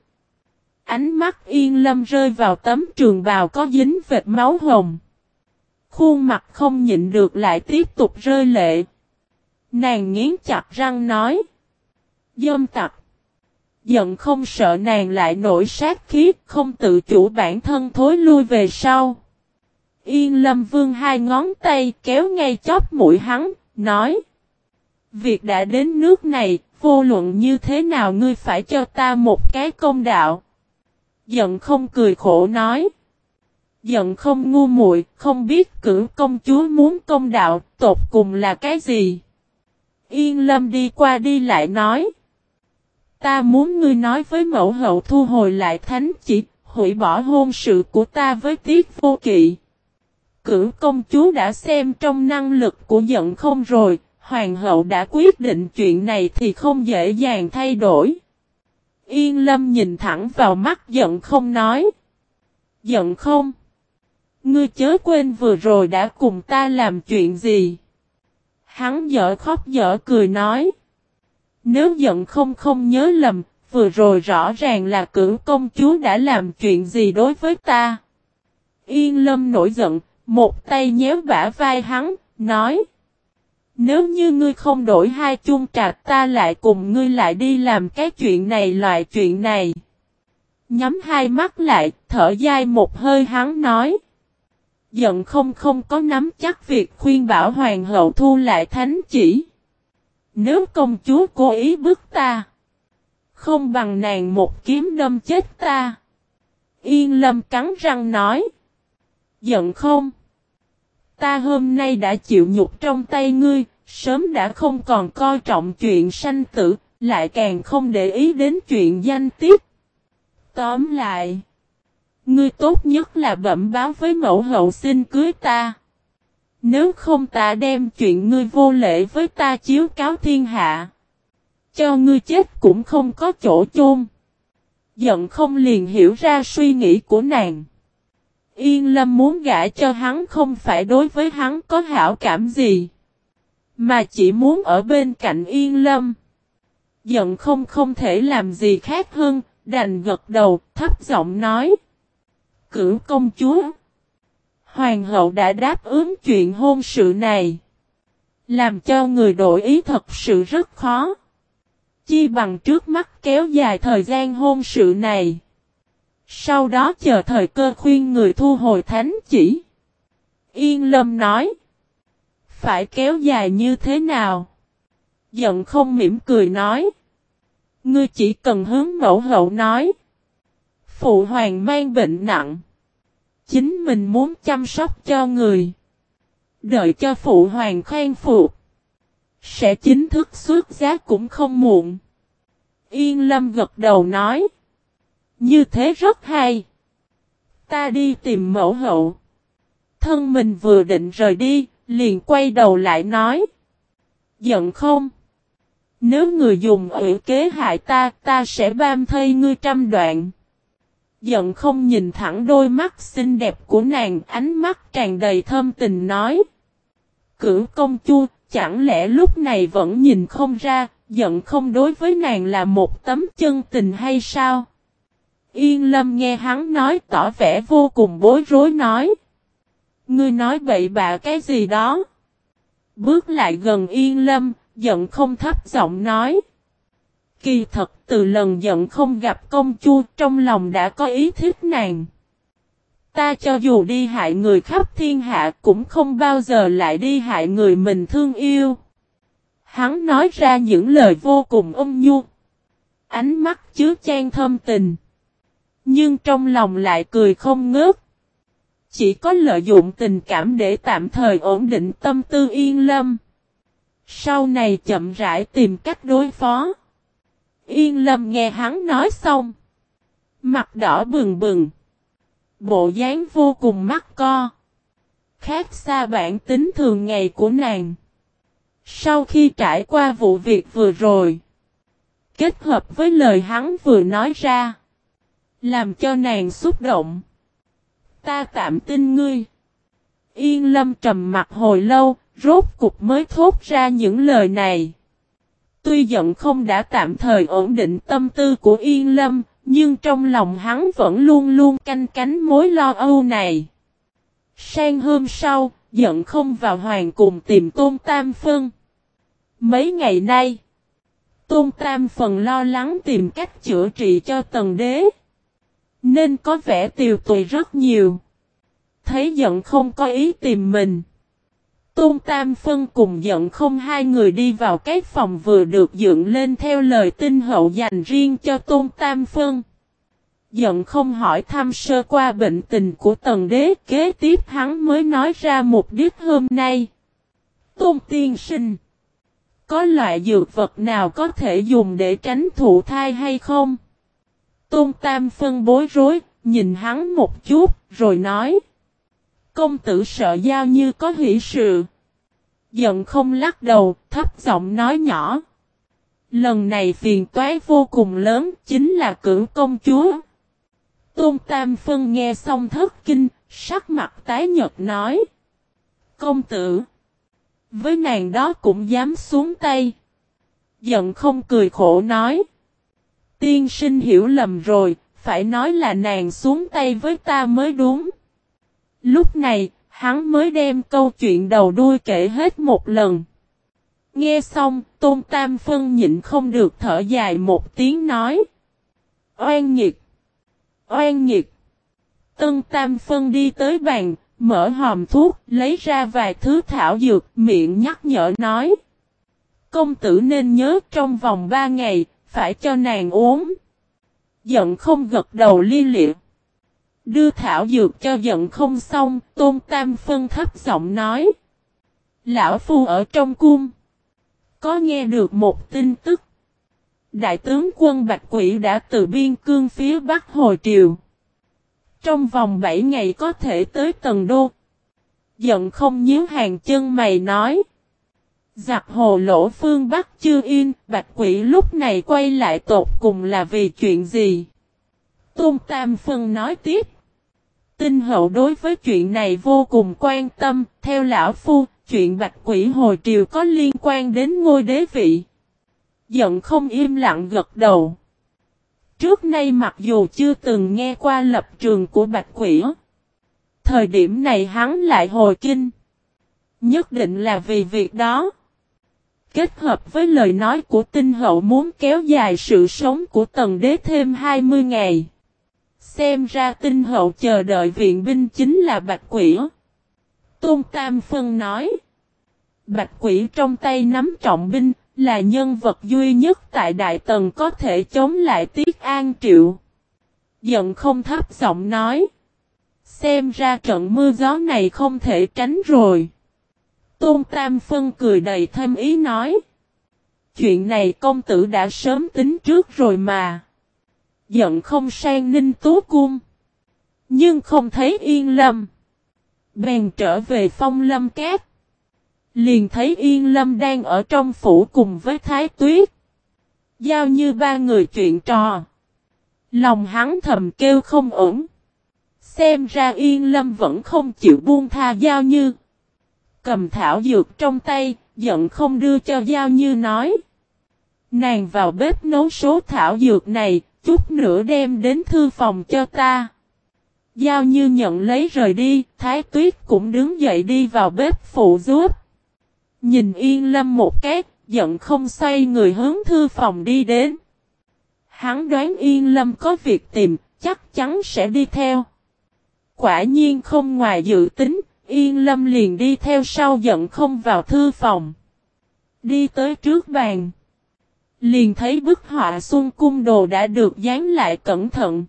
[SPEAKER 1] Ánh mắt yên lâm rơi vào tấm trường bào có dính vệt máu hồng. Khuôn mặt không nhịn được lại tiếp tục rơi lệ. Nàng nghiến chặt răng nói. Dâm tặc. Giận không sợ nàng lại nổi sát khí, không tự chủ bản thân thối lui về sau. Yên lâm vương hai ngón tay kéo ngay chóp mũi hắn, nói. Việc đã đến nước này, vô luận như thế nào ngươi phải cho ta một cái công đạo. Giận không cười khổ nói. Giận không ngu muội, không biết cử công chúa muốn công đạo, tột cùng là cái gì. Yên lâm đi qua đi lại nói. Ta muốn ngươi nói với mẫu hậu thu hồi lại thánh chỉ, hủy bỏ hôn sự của ta với tiết vô kỵ. Cử công chúa đã xem trong năng lực của giận không rồi, hoàng hậu đã quyết định chuyện này thì không dễ dàng thay đổi. Yên lâm nhìn thẳng vào mắt giận không nói. Giận không? Ngươi chớ quên vừa rồi đã cùng ta làm chuyện gì? Hắn dở khóc dở cười nói. Nếu giận không không nhớ lầm, vừa rồi rõ ràng là cử công chúa đã làm chuyện gì đối với ta. Yên lâm nổi giận, một tay nhéo bả vai hắn, nói. Nếu như ngươi không đổi hai chung trạc ta lại cùng ngươi lại đi làm cái chuyện này loại chuyện này. Nhắm hai mắt lại, thở dài một hơi hắn nói. Giận không không có nắm chắc việc khuyên bảo hoàng hậu thu lại thánh chỉ. Nếu công chúa cố ý bức ta. Không bằng nàng một kiếm đâm chết ta. Yên lâm cắn răng nói. Giận không? Ta hôm nay đã chịu nhục trong tay ngươi, sớm đã không còn coi trọng chuyện sanh tử, lại càng không để ý đến chuyện danh tiếp. Tóm lại, ngươi tốt nhất là bẩm báo với mẫu hậu xin cưới ta. Nếu không ta đem chuyện ngươi vô lễ với ta chiếu cáo thiên hạ. Cho ngươi chết cũng không có chỗ chôn. Giận không liền hiểu ra suy nghĩ của nàng. Yên Lâm muốn gả cho hắn không phải đối với hắn có hảo cảm gì. Mà chỉ muốn ở bên cạnh Yên Lâm. Giận không không thể làm gì khác hơn, đành gật đầu, thấp giọng nói. Cửu công chúa. Hoàng hậu đã đáp ứng chuyện hôn sự này. Làm cho người đổi ý thật sự rất khó. Chi bằng trước mắt kéo dài thời gian hôn sự này. Sau đó chờ thời cơ khuyên người thu hồi thánh chỉ. Yên lâm nói. Phải kéo dài như thế nào? Giận không mỉm cười nói. Ngươi chỉ cần hướng mẫu hậu nói. Phụ hoàng mang bệnh nặng. Chính mình muốn chăm sóc cho người. Đợi cho phụ hoàng khen phục. Sẽ chính thức xuất giá cũng không muộn. Yên lâm gật đầu nói. Như thế rất hay. Ta đi tìm mẫu hậu. Thân mình vừa định rời đi, liền quay đầu lại nói. Giận không? Nếu người dùng ủy kế hại ta, ta sẽ bam thây ngươi trăm đoạn. Giận không nhìn thẳng đôi mắt xinh đẹp của nàng, ánh mắt tràn đầy thơm tình nói. Cửu công chua, chẳng lẽ lúc này vẫn nhìn không ra, giận không đối với nàng là một tấm chân tình hay sao? Yên lâm nghe hắn nói tỏ vẻ vô cùng bối rối nói. Ngươi nói bậy bạ cái gì đó? Bước lại gần yên lâm, giận không thấp giọng nói. Kỳ thật, từ lần giận không gặp công chúa trong lòng đã có ý thích nàng. Ta cho dù đi hại người khắp thiên hạ, cũng không bao giờ lại đi hại người mình thương yêu. Hắn nói ra những lời vô cùng âm nhu. Ánh mắt chứa chan thâm tình. Nhưng trong lòng lại cười không ngớt. Chỉ có lợi dụng tình cảm để tạm thời ổn định tâm tư yên lâm. Sau này chậm rãi tìm cách đối phó. Yên lâm nghe hắn nói xong. Mặt đỏ bừng bừng. Bộ dáng vô cùng mắc co. Khác xa bản tính thường ngày của nàng. Sau khi trải qua vụ việc vừa rồi. Kết hợp với lời hắn vừa nói ra. Làm cho nàng xúc động. Ta tạm tin ngươi. Yên lâm trầm mặt hồi lâu, rốt cục mới thốt ra những lời này. Tuy giận không đã tạm thời ổn định tâm tư của Yên Lâm, nhưng trong lòng hắn vẫn luôn luôn canh cánh mối lo âu này. Sang hôm sau, giận không vào hoàng cùng tìm Tôn Tam Phân. Mấy ngày nay, Tôn Tam phần lo lắng tìm cách chữa trị cho tần đế. Nên có vẻ tiều tùy rất nhiều. Thấy giận không có ý tìm mình. Tôn Tam Phân cùng giận không hai người đi vào cái phòng vừa được dựng lên theo lời tinh hậu dành riêng cho Tôn Tam Phân. Giận không hỏi thăm sơ qua bệnh tình của tần đế kế tiếp hắn mới nói ra mục đích hôm nay. Tôn Tiên Sinh Có loại dược vật nào có thể dùng để tránh thụ thai hay không? Tôn Tam Phân bối rối, nhìn hắn một chút, rồi nói. Công tử sợ giao như có hỷ sự. Giận không lắc đầu, thấp giọng nói nhỏ. Lần này phiền toái vô cùng lớn, chính là cử công chúa. Tôn Tam Phân nghe xong thất kinh, sắc mặt tái nhật nói. Công tử. Với nàng đó cũng dám xuống tay. Giận không cười khổ nói. Tiên sinh hiểu lầm rồi, phải nói là nàng xuống tay với ta mới đúng. Lúc này, hắn mới đem câu chuyện đầu đuôi kể hết một lần. Nghe xong, Tôn Tam Phân nhịn không được thở dài một tiếng nói. Oan nghiệt! Oan nghiệt! Tân Tam Phân đi tới bàn, mở hòm thuốc, lấy ra vài thứ thảo dược, miệng nhắc nhở nói. Công tử nên nhớ trong vòng ba ngày, phải cho nàng uống. Giận không gật đầu li liệt. Đưa thảo dược cho giận không xong, tôn tam phân thấp giọng nói. Lão phu ở trong cung. Có nghe được một tin tức. Đại tướng quân Bạch Quỷ đã từ biên cương phía Bắc hồi triều. Trong vòng 7 ngày có thể tới tầng đô. Giận không nhíu hàng chân mày nói. Giặc hồ lỗ phương Bắc chưa yên, Bạch Quỷ lúc này quay lại tột cùng là vì chuyện gì? Tôn Tam Phân nói tiếp. Tinh hậu đối với chuyện này vô cùng quan tâm, theo lão phu, chuyện Bạch Quỷ hồi triều có liên quan đến ngôi đế vị. Giận không im lặng gật đầu. Trước nay mặc dù chưa từng nghe qua lập trường của Bạch Quỷ. Thời điểm này hắn lại hồi kinh. Nhất định là vì việc đó. Kết hợp với lời nói của tinh hậu muốn kéo dài sự sống của tần đế thêm 20 ngày. Xem ra tinh hậu chờ đợi viện binh chính là Bạch Quỷ. Tôn Tam Phân nói. Bạch Quỷ trong tay nắm trọng binh, là nhân vật duy nhất tại Đại Tần có thể chống lại Tiết An Triệu. Giận không thấp giọng nói. Xem ra trận mưa gió này không thể tránh rồi. Tôn Tam Phân cười đầy thêm ý nói. Chuyện này công tử đã sớm tính trước rồi mà. Giận không sang ninh tú cung. Nhưng không thấy yên lâm. Bèn trở về phong lâm cát. Liền thấy Yên Lâm đang ở trong phủ cùng với Thái Tuyết. Giao như ba người chuyện trò. Lòng hắn thầm kêu không ổn. Xem ra Yên Lâm vẫn không chịu buông tha Giao như. Cầm thảo dược trong tay, giận không đưa cho Giao như nói. Nàng vào bếp nấu số thảo dược này, chút nữa đem đến thư phòng cho ta. Giao như nhận lấy rời đi, Thái Tuyết cũng đứng dậy đi vào bếp phụ giúp. Nhìn yên lâm một cái, giận không xoay người hướng thư phòng đi đến. Hắn đoán yên lâm có việc tìm, chắc chắn sẽ đi theo. Quả nhiên không ngoài dự tính, yên lâm liền đi theo sau giận không vào thư phòng. Đi tới trước bàn. Liền thấy bức họa xuân cung đồ đã được dán lại cẩn thận.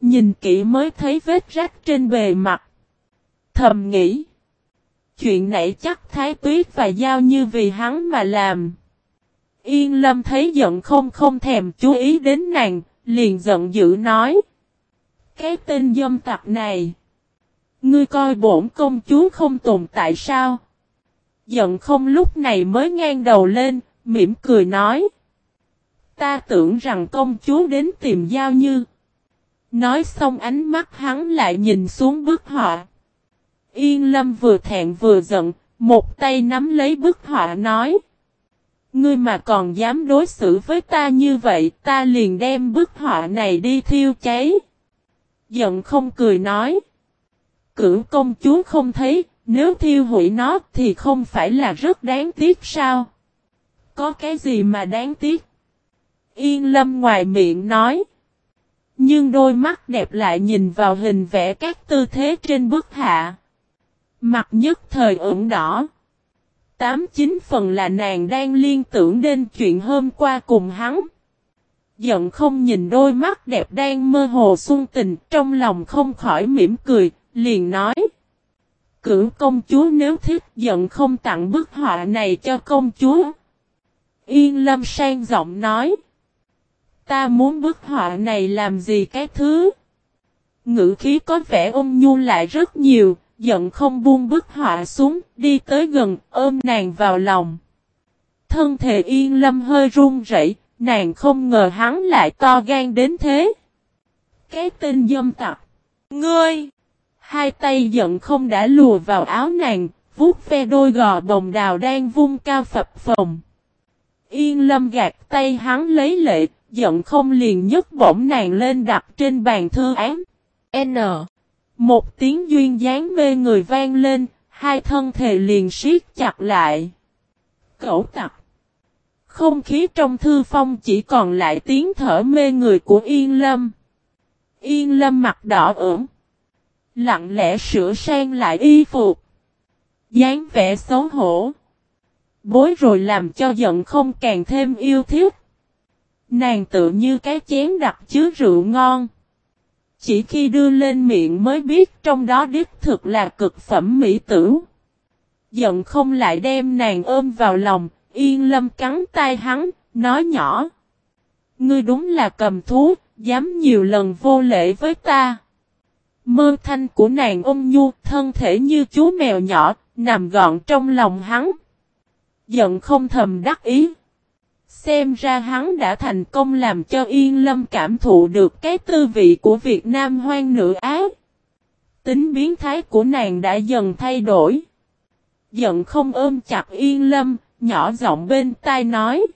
[SPEAKER 1] Nhìn kỹ mới thấy vết rách trên bề mặt. Thầm nghĩ. Chuyện nãy chắc Thái Tuyết và Giao Như vì hắn mà làm. Yên Lâm thấy giận không không thèm chú ý đến nàng, liền giận dữ nói. Cái tên dâm tặc này. Ngươi coi bổn công chúa không tồn tại sao? Giận không lúc này mới ngang đầu lên, mỉm cười nói. Ta tưởng rằng công chúa đến tìm Giao Như. Nói xong ánh mắt hắn lại nhìn xuống bức họa. Yên Lâm vừa thẹn vừa giận, một tay nắm lấy bức họa nói. Ngươi mà còn dám đối xử với ta như vậy, ta liền đem bức họa này đi thiêu cháy. Giận không cười nói. Cửu công chúa không thấy, nếu thiêu hủy nó thì không phải là rất đáng tiếc sao? Có cái gì mà đáng tiếc? Yên lâm ngoài miệng nói. Nhưng đôi mắt đẹp lại nhìn vào hình vẽ các tư thế trên bức hạ. Mặt nhất thời ửng đỏ. Tám chín phần là nàng đang liên tưởng đến chuyện hôm qua cùng hắn. Giận không nhìn đôi mắt đẹp đang mơ hồ xuân tình trong lòng không khỏi mỉm cười, liền nói. Cửu công chúa nếu thích giận không tặng bức họa này cho công chúa. Yên lâm sang giọng nói. Ta muốn bức họa này làm gì cái thứ? Ngữ khí có vẻ ôm nhu lại rất nhiều, giận không buông bức họa xuống, đi tới gần, ôm nàng vào lòng. Thân thể yên lâm hơi run rẩy, nàng không ngờ hắn lại to gan đến thế. Cái tên dâm tặc. Ngươi! Hai tay giận không đã lùa vào áo nàng, vuốt ve đôi gò bồng đào đang vung cao phập phồng. Yên lâm gạt tay hắn lấy lệ, giận không liền nhấc bổng nàng lên đặt trên bàn thư án. N. Một tiếng duyên dáng mê người vang lên, hai thân thể liền siết chặt lại. Cẩu tặc. Không khí trong thư phong chỉ còn lại tiếng thở mê người của Yên Lâm. Yên Lâm mặt đỏ ửng. Lặng lẽ sửa sang lại y phục. dáng vẻ xấu hổ. Bối rồi làm cho giận không càng thêm yêu thiết. Nàng tự như cái chén đặt chứa rượu ngon. Chỉ khi đưa lên miệng mới biết trong đó đích thực là cực phẩm mỹ tử. Giận không lại đem nàng ôm vào lòng, yên lâm cắn tay hắn, nói nhỏ. Ngươi đúng là cầm thú, dám nhiều lần vô lễ với ta. Mơ thanh của nàng ôm nhu, thân thể như chú mèo nhỏ, nằm gọn trong lòng hắn. Giận không thầm đắc ý. Xem ra hắn đã thành công làm cho Yên Lâm cảm thụ được cái tư vị của Việt Nam hoang nữ ác. Tính biến thái của nàng đã dần thay đổi. Giận không ôm chặt Yên Lâm, nhỏ giọng bên tai nói.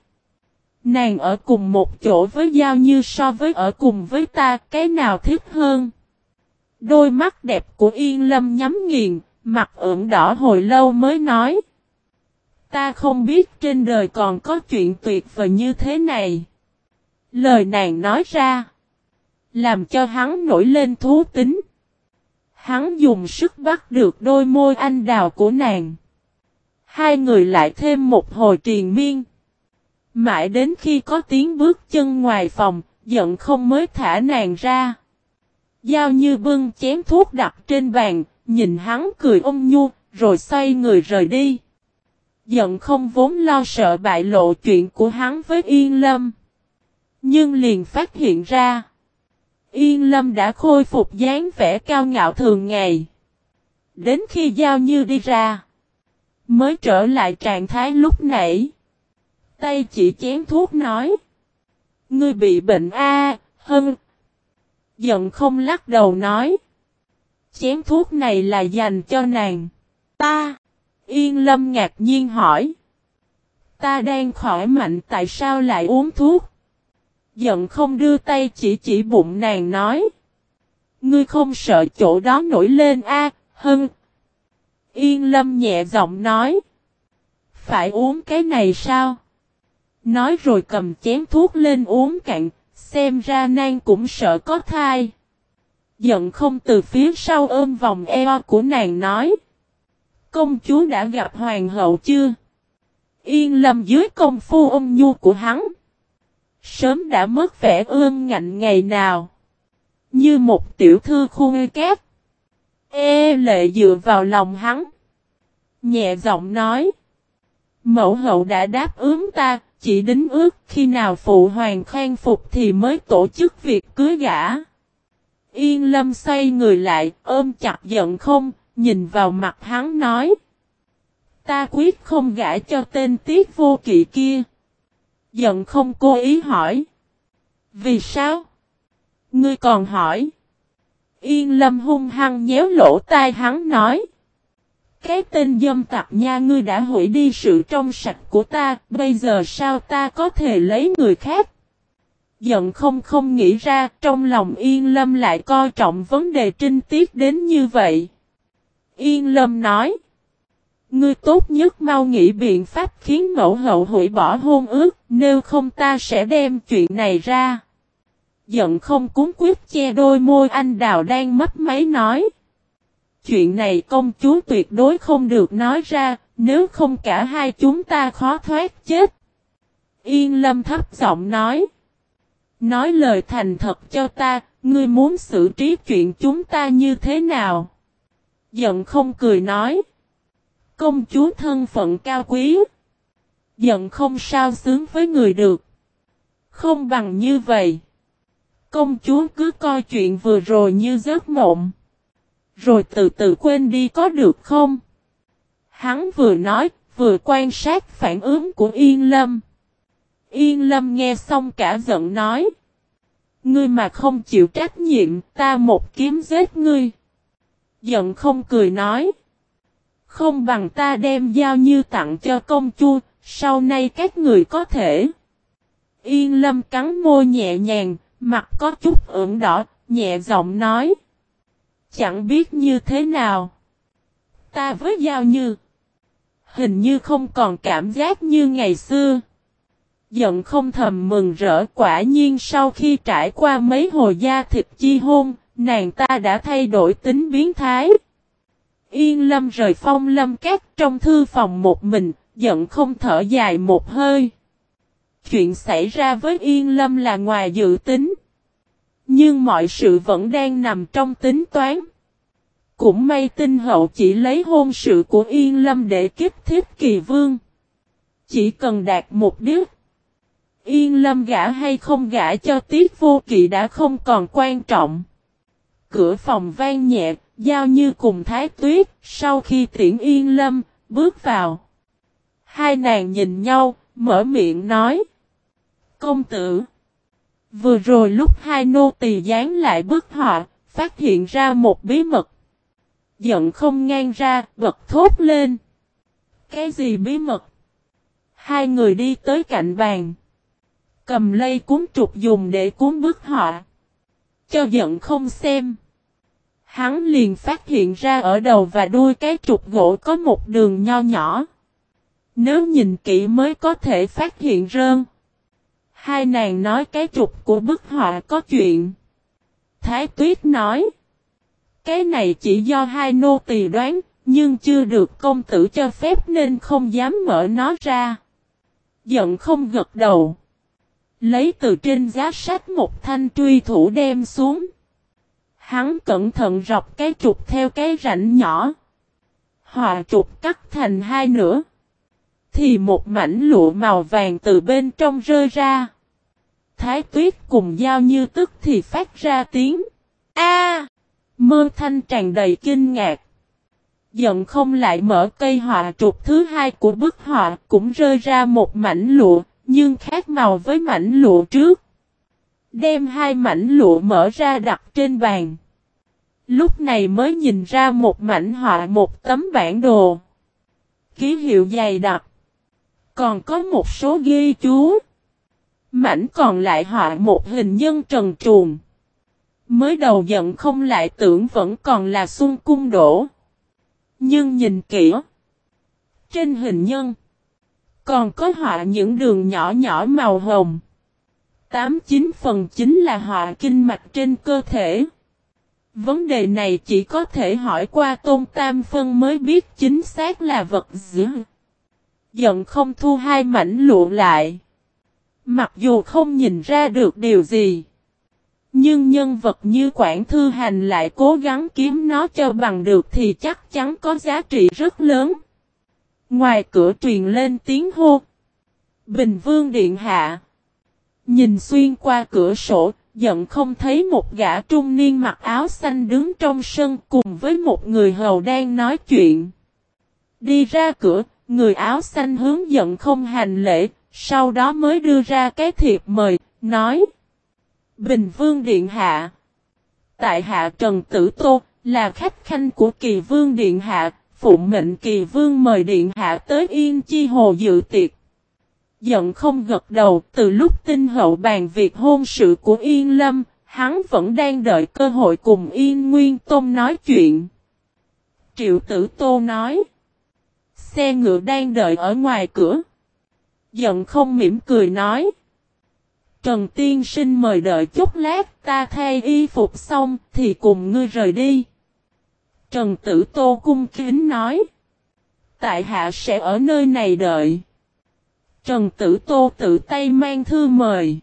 [SPEAKER 1] Nàng ở cùng một chỗ với Giao Như so với ở cùng với ta, cái nào thích hơn? Đôi mắt đẹp của Yên Lâm nhắm nghiền, mặt ửng đỏ hồi lâu mới nói. Ta không biết trên đời còn có chuyện tuyệt vời như thế này. Lời nàng nói ra. Làm cho hắn nổi lên thú tính. Hắn dùng sức bắt được đôi môi anh đào của nàng. Hai người lại thêm một hồi triền miên. Mãi đến khi có tiếng bước chân ngoài phòng, giận không mới thả nàng ra. Giao như bưng chén thuốc đặt trên bàn, nhìn hắn cười ôm nhu, rồi xoay người rời đi. Giận không vốn lo sợ bại lộ chuyện của hắn với Yên Lâm. Nhưng liền phát hiện ra. Yên Lâm đã khôi phục dáng vẻ cao ngạo thường ngày. Đến khi Giao Như đi ra. Mới trở lại trạng thái lúc nãy. Tay chỉ chén thuốc nói. Ngươi bị bệnh a à, hân. Giận không lắc đầu nói. Chén thuốc này là dành cho nàng. Ta. Yên lâm ngạc nhiên hỏi. Ta đang khỏi mạnh tại sao lại uống thuốc? Giận không đưa tay chỉ chỉ bụng nàng nói. Ngươi không sợ chỗ đó nổi lên a à, hân. Yên lâm nhẹ giọng nói. Phải uống cái này sao? Nói rồi cầm chén thuốc lên uống cạn, xem ra nàng cũng sợ có thai. Giận không từ phía sau ôm vòng eo của nàng nói. Công chúa đã gặp hoàng hậu chưa? Yên lâm dưới công phu ôm nhu của hắn. Sớm đã mất vẻ ương ngạnh ngày nào. Như một tiểu thư khuê kép. Ê lệ dựa vào lòng hắn. Nhẹ giọng nói. Mẫu hậu đã đáp ứng ta, chỉ đính ước khi nào phụ hoàng khen phục thì mới tổ chức việc cưới gã. Yên lâm xoay người lại, ôm chặt giận không, nhìn vào mặt hắn nói. Ta quyết không gã cho tên tiết vô kỵ kia. Giận không cố ý hỏi. Vì sao? Ngươi còn hỏi. Yên lâm hung hăng nhéo lỗ tai hắn nói. Cái tên dâm tặc nha ngươi đã hủy đi sự trong sạch của ta, bây giờ sao ta có thể lấy người khác? Giận không không nghĩ ra, trong lòng Yên Lâm lại coi trọng vấn đề trinh tiết đến như vậy. Yên Lâm nói, Ngươi tốt nhất mau nghĩ biện pháp khiến mẫu hậu hủy bỏ hôn ước, nếu không ta sẽ đem chuyện này ra. Giận không cúng quyết che đôi môi anh đào đang mất máy nói chuyện này công chúa tuyệt đối không được nói ra, nếu không cả hai chúng ta khó thoát chết. Yên lâm thấp giọng nói. Nói lời thành thật cho ta, ngươi muốn xử trí chuyện chúng ta như thế nào? Giận không cười nói. Công chúa thân phận cao quý. Giận không sao sướng với người được. Không bằng như vậy. Công chúa cứ coi chuyện vừa rồi như giấc mộng. Rồi từ từ quên đi có được không? Hắn vừa nói, vừa quan sát phản ứng của Yên Lâm. Yên Lâm nghe xong cả giận nói. Ngươi mà không chịu trách nhiệm, ta một kiếm giết ngươi. Giận không cười nói. Không bằng ta đem giao như tặng cho công chúa, sau này các người có thể. Yên Lâm cắn môi nhẹ nhàng, mặt có chút ửng đỏ, nhẹ giọng nói chẳng biết như thế nào. Ta với Giao Như, hình như không còn cảm giác như ngày xưa. Giận không thầm mừng rỡ quả nhiên sau khi trải qua mấy hồi da thịt chi hôn, nàng ta đã thay đổi tính biến thái. Yên lâm rời phong lâm cát trong thư phòng một mình, giận không thở dài một hơi. chuyện xảy ra với Yên Lâm là ngoài dự tính. Nhưng mọi sự vẫn đang nằm trong tính toán. Cũng may tinh hậu chỉ lấy hôn sự của Yên Lâm để kích thiết kỳ vương. Chỉ cần đạt một đích. Yên Lâm gã hay không gã cho tiết vô kỵ đã không còn quan trọng. Cửa phòng vang nhẹ, giao như cùng thái tuyết, sau khi tiễn Yên Lâm, bước vào. Hai nàng nhìn nhau, mở miệng nói. Công tử. Vừa rồi lúc hai nô tỳ dán lại bức họa, phát hiện ra một bí mật. Giận không ngang ra, bật thốt lên. Cái gì bí mật? Hai người đi tới cạnh bàn. Cầm lây cuốn trục dùng để cuốn bức họa. Cho giận không xem. Hắn liền phát hiện ra ở đầu và đuôi cái trục gỗ có một đường nho nhỏ. Nếu nhìn kỹ mới có thể phát hiện rơn. Hai nàng nói cái trục của bức họa có chuyện. Thái tuyết nói. Cái này chỉ do hai nô tỳ đoán, nhưng chưa được công tử cho phép nên không dám mở nó ra. Giận không gật đầu. Lấy từ trên giá sách một thanh truy thủ đem xuống. Hắn cẩn thận rọc cái trục theo cái rãnh nhỏ. Hòa trục cắt thành hai nửa. Thì một mảnh lụa màu vàng từ bên trong rơi ra. Thái tuyết cùng giao như tức thì phát ra tiếng. A! mơ thanh tràn đầy kinh ngạc. Giận không lại mở cây họa trục thứ hai của bức họa cũng rơi ra một mảnh lụa, nhưng khác màu với mảnh lụa trước. Đem hai mảnh lụa mở ra đặt trên bàn. Lúc này mới nhìn ra một mảnh họa một tấm bản đồ. Ký hiệu dày đặc. Còn có một số ghi chú. Mảnh còn lại họa một hình nhân trần truồng. Mới đầu giận không lại tưởng vẫn còn là xuân cung đổ. Nhưng nhìn kỹ. Trên hình nhân. Còn có họa những đường nhỏ nhỏ màu hồng. 89 phần chính là họa kinh mạch trên cơ thể. Vấn đề này chỉ có thể hỏi qua Tôn Tam Phân mới biết chính xác là vật gì. Giận không thu hai mảnh lụa lại. Mặc dù không nhìn ra được điều gì. Nhưng nhân vật như Quảng Thư Hành lại cố gắng kiếm nó cho bằng được thì chắc chắn có giá trị rất lớn. Ngoài cửa truyền lên tiếng hô. Bình Vương Điện Hạ. Nhìn xuyên qua cửa sổ, giận không thấy một gã trung niên mặc áo xanh đứng trong sân cùng với một người hầu đang nói chuyện. Đi ra cửa, người áo xanh hướng giận không hành lễ, sau đó mới đưa ra cái thiệp mời, nói. Bình Vương Điện Hạ Tại Hạ Trần Tử Tô, là khách khanh của Kỳ Vương Điện Hạ, phụng mệnh Kỳ Vương mời Điện Hạ tới Yên Chi Hồ dự tiệc. Giận không gật đầu, từ lúc tinh hậu bàn việc hôn sự của Yên Lâm, hắn vẫn đang đợi cơ hội cùng Yên Nguyên Tôn nói chuyện. Triệu Tử Tô nói. Xe ngựa đang đợi ở ngoài cửa. Giận không mỉm cười nói. Trần Tiên Sinh mời đợi chút lát ta thay y phục xong thì cùng ngươi rời đi. Trần Tử Tô cung kính nói. Tại hạ sẽ ở nơi này đợi. Trần Tử Tô tự tay mang thư mời.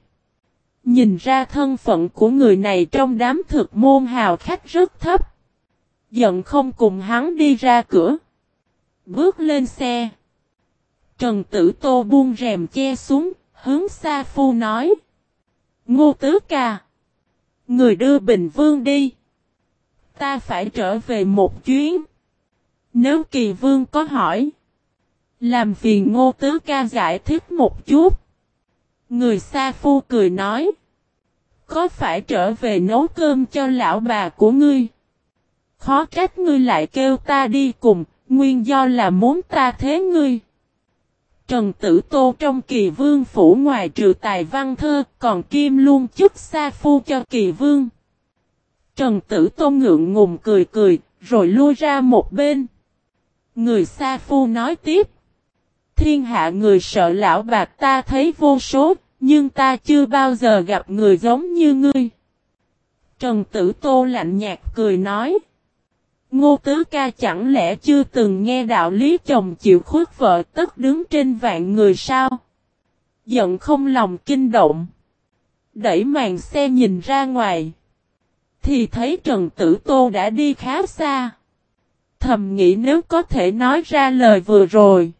[SPEAKER 1] Nhìn ra thân phận của người này trong đám thực môn hào khách rất thấp. Giận không cùng hắn đi ra cửa. Bước lên xe. Trần Tử Tô buông rèm che xuống, hướng xa Phu nói. Ngô Tứ Ca. Người đưa Bình Vương đi. Ta phải trở về một chuyến. Nếu Kỳ Vương có hỏi. Làm phiền Ngô Tứ Ca giải thích một chút. Người xa Phu cười nói. Có phải trở về nấu cơm cho lão bà của ngươi? Khó trách ngươi lại kêu ta đi cùng, nguyên do là muốn ta thế ngươi. Trần Tử Tô trong kỳ vương phủ ngoài trừ tài văn thơ, còn kim luôn chức xa phu cho kỳ vương. Trần Tử Tô ngượng ngùng cười cười, rồi lui ra một bên. Người xa phu nói tiếp. Thiên hạ người sợ lão bạc ta thấy vô số, nhưng ta chưa bao giờ gặp người giống như ngươi. Trần Tử Tô lạnh nhạt cười nói. Ngô Tứ Ca chẳng lẽ chưa từng nghe đạo lý chồng chịu khuất vợ tất đứng trên vạn người sao? Giận không lòng kinh động. Đẩy màn xe nhìn ra ngoài. Thì thấy Trần Tử Tô đã đi khá xa. Thầm nghĩ nếu có thể nói ra lời vừa rồi.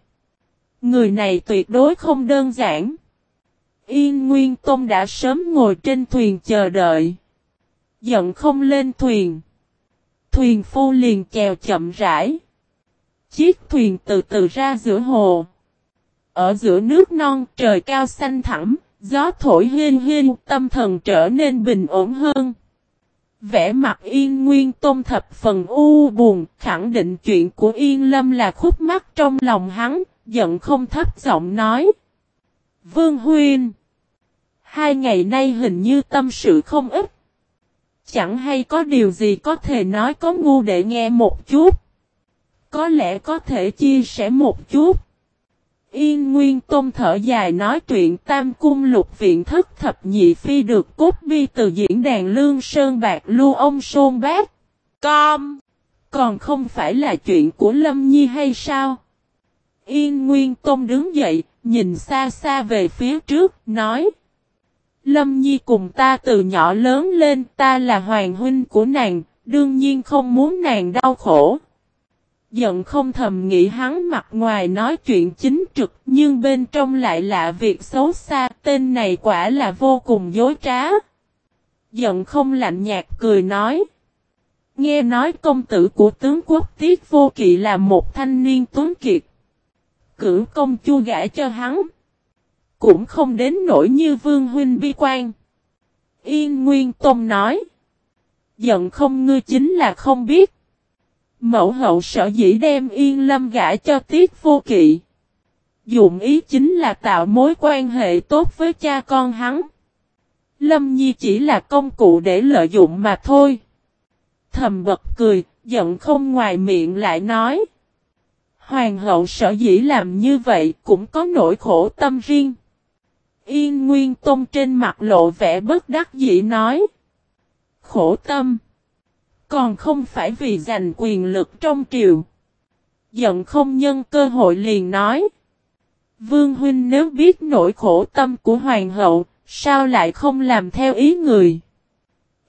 [SPEAKER 1] Người này tuyệt đối không đơn giản. Yên Nguyên Tôn đã sớm ngồi trên thuyền chờ đợi. Giận không lên thuyền. Thuyền phu liền chèo chậm rãi. Chiếc thuyền từ từ ra giữa hồ. Ở giữa nước non trời cao xanh thẳm, gió thổi hiên hiên, tâm thần trở nên bình ổn hơn. Vẽ mặt Yên Nguyên Tôn thập phần u buồn, khẳng định chuyện của Yên Lâm là khúc mắc trong lòng hắn, giận không thấp giọng nói. Vương Huyên Hai ngày nay hình như tâm sự không ít. Chẳng hay có điều gì có thể nói có ngu để nghe một chút. Có lẽ có thể chia sẻ một chút. Yên Nguyên Tôn thở dài nói chuyện Tam Cung Lục Viện Thất Thập Nhị Phi được cốt bi từ diễn đàn Lương Sơn Bạc Lưu ông Sôn Bác. Com! Còn không phải là chuyện của Lâm Nhi hay sao? Yên Nguyên Tôn đứng dậy, nhìn xa xa về phía trước, nói. Lâm Nhi cùng ta từ nhỏ lớn lên, ta là hoàng huynh của nàng, đương nhiên không muốn nàng đau khổ. Giận không thầm nghĩ hắn mặt ngoài nói chuyện chính trực, nhưng bên trong lại lạ việc xấu xa, tên này quả là vô cùng dối trá. Giận không lạnh nhạt cười nói. Nghe nói công tử của tướng quốc Tiết Vô Kỵ là một thanh niên tuấn kiệt cửu công chua gã cho hắn. Cũng không đến nỗi như vương huynh bi quan. Yên Nguyên Tông nói. Giận không ngươi chính là không biết. Mẫu hậu sợ dĩ đem yên lâm gã cho tiết vô kỵ. Dụng ý chính là tạo mối quan hệ tốt với cha con hắn. Lâm Nhi chỉ là công cụ để lợi dụng mà thôi. Thầm bật cười, giận không ngoài miệng lại nói. Hoàng hậu sở dĩ làm như vậy cũng có nỗi khổ tâm riêng. Yên Nguyên Tôn trên mặt lộ vẻ bất đắc dĩ nói. Khổ tâm. Còn không phải vì giành quyền lực trong triều. Giận không nhân cơ hội liền nói. Vương Huynh nếu biết nỗi khổ tâm của Hoàng hậu, sao lại không làm theo ý người?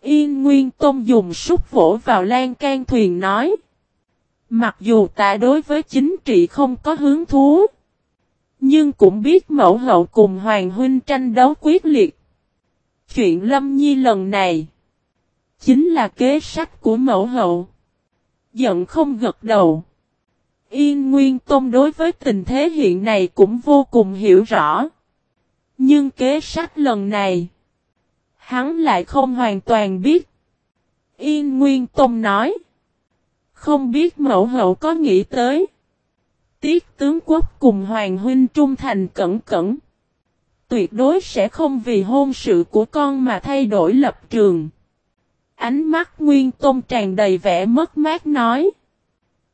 [SPEAKER 1] Yên Nguyên Tôn dùng súc vỗ vào lan can thuyền nói. Mặc dù ta đối với chính trị không có hứng thú. Nhưng cũng biết mẫu hậu cùng Hoàng Huynh tranh đấu quyết liệt. Chuyện Lâm Nhi lần này. Chính là kế sách của mẫu hậu. Giận không gật đầu. Yên Nguyên Tôn đối với tình thế hiện này cũng vô cùng hiểu rõ. Nhưng kế sách lần này. Hắn lại không hoàn toàn biết. Yên Nguyên Tôn nói. Không biết mẫu hậu có nghĩ tới. Tiết tướng quốc cùng Hoàng Huynh trung thành cẩn cẩn. Tuyệt đối sẽ không vì hôn sự của con mà thay đổi lập trường. Ánh mắt Nguyên Tôn tràn đầy vẻ mất mát nói.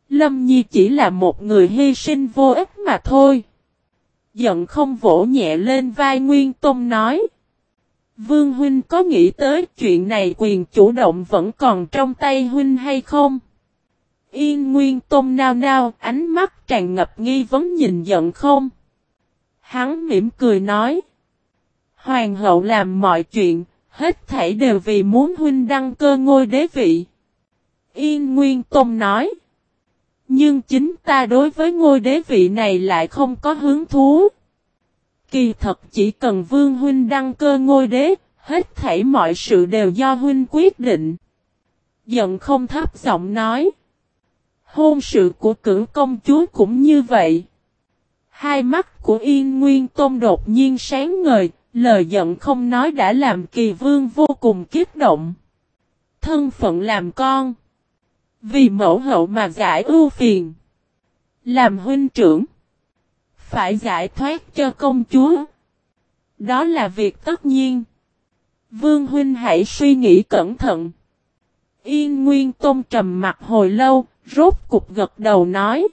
[SPEAKER 1] Lâm Nhi chỉ là một người hy sinh vô ích mà thôi. Giận không vỗ nhẹ lên vai Nguyên Tôn nói. Vương Huynh có nghĩ tới chuyện này quyền chủ động vẫn còn trong tay Huynh hay không? Yên Nguyên Tôn nao nao, ánh mắt tràn ngập nghi vấn nhìn giận không? Hắn mỉm cười nói. Hoàng hậu làm mọi chuyện, hết thảy đều vì muốn huynh đăng cơ ngôi đế vị. Yên Nguyên Tôn nói. Nhưng chính ta đối với ngôi đế vị này lại không có hứng thú. Kỳ thật chỉ cần vương huynh đăng cơ ngôi đế, hết thảy mọi sự đều do huynh quyết định. Giận không thấp giọng nói. Hôn sự của cử công chúa cũng như vậy. Hai mắt của Yên Nguyên Tôn đột nhiên sáng ngời, lời giận không nói đã làm kỳ vương vô cùng kiếp động. Thân phận làm con. Vì mẫu hậu mà giải ưu phiền. Làm huynh trưởng. Phải giải thoát cho công chúa. Đó là việc tất nhiên. Vương huynh hãy suy nghĩ cẩn thận. Yên Nguyên Tôn trầm mặt hồi lâu, rốt cục gật đầu nói.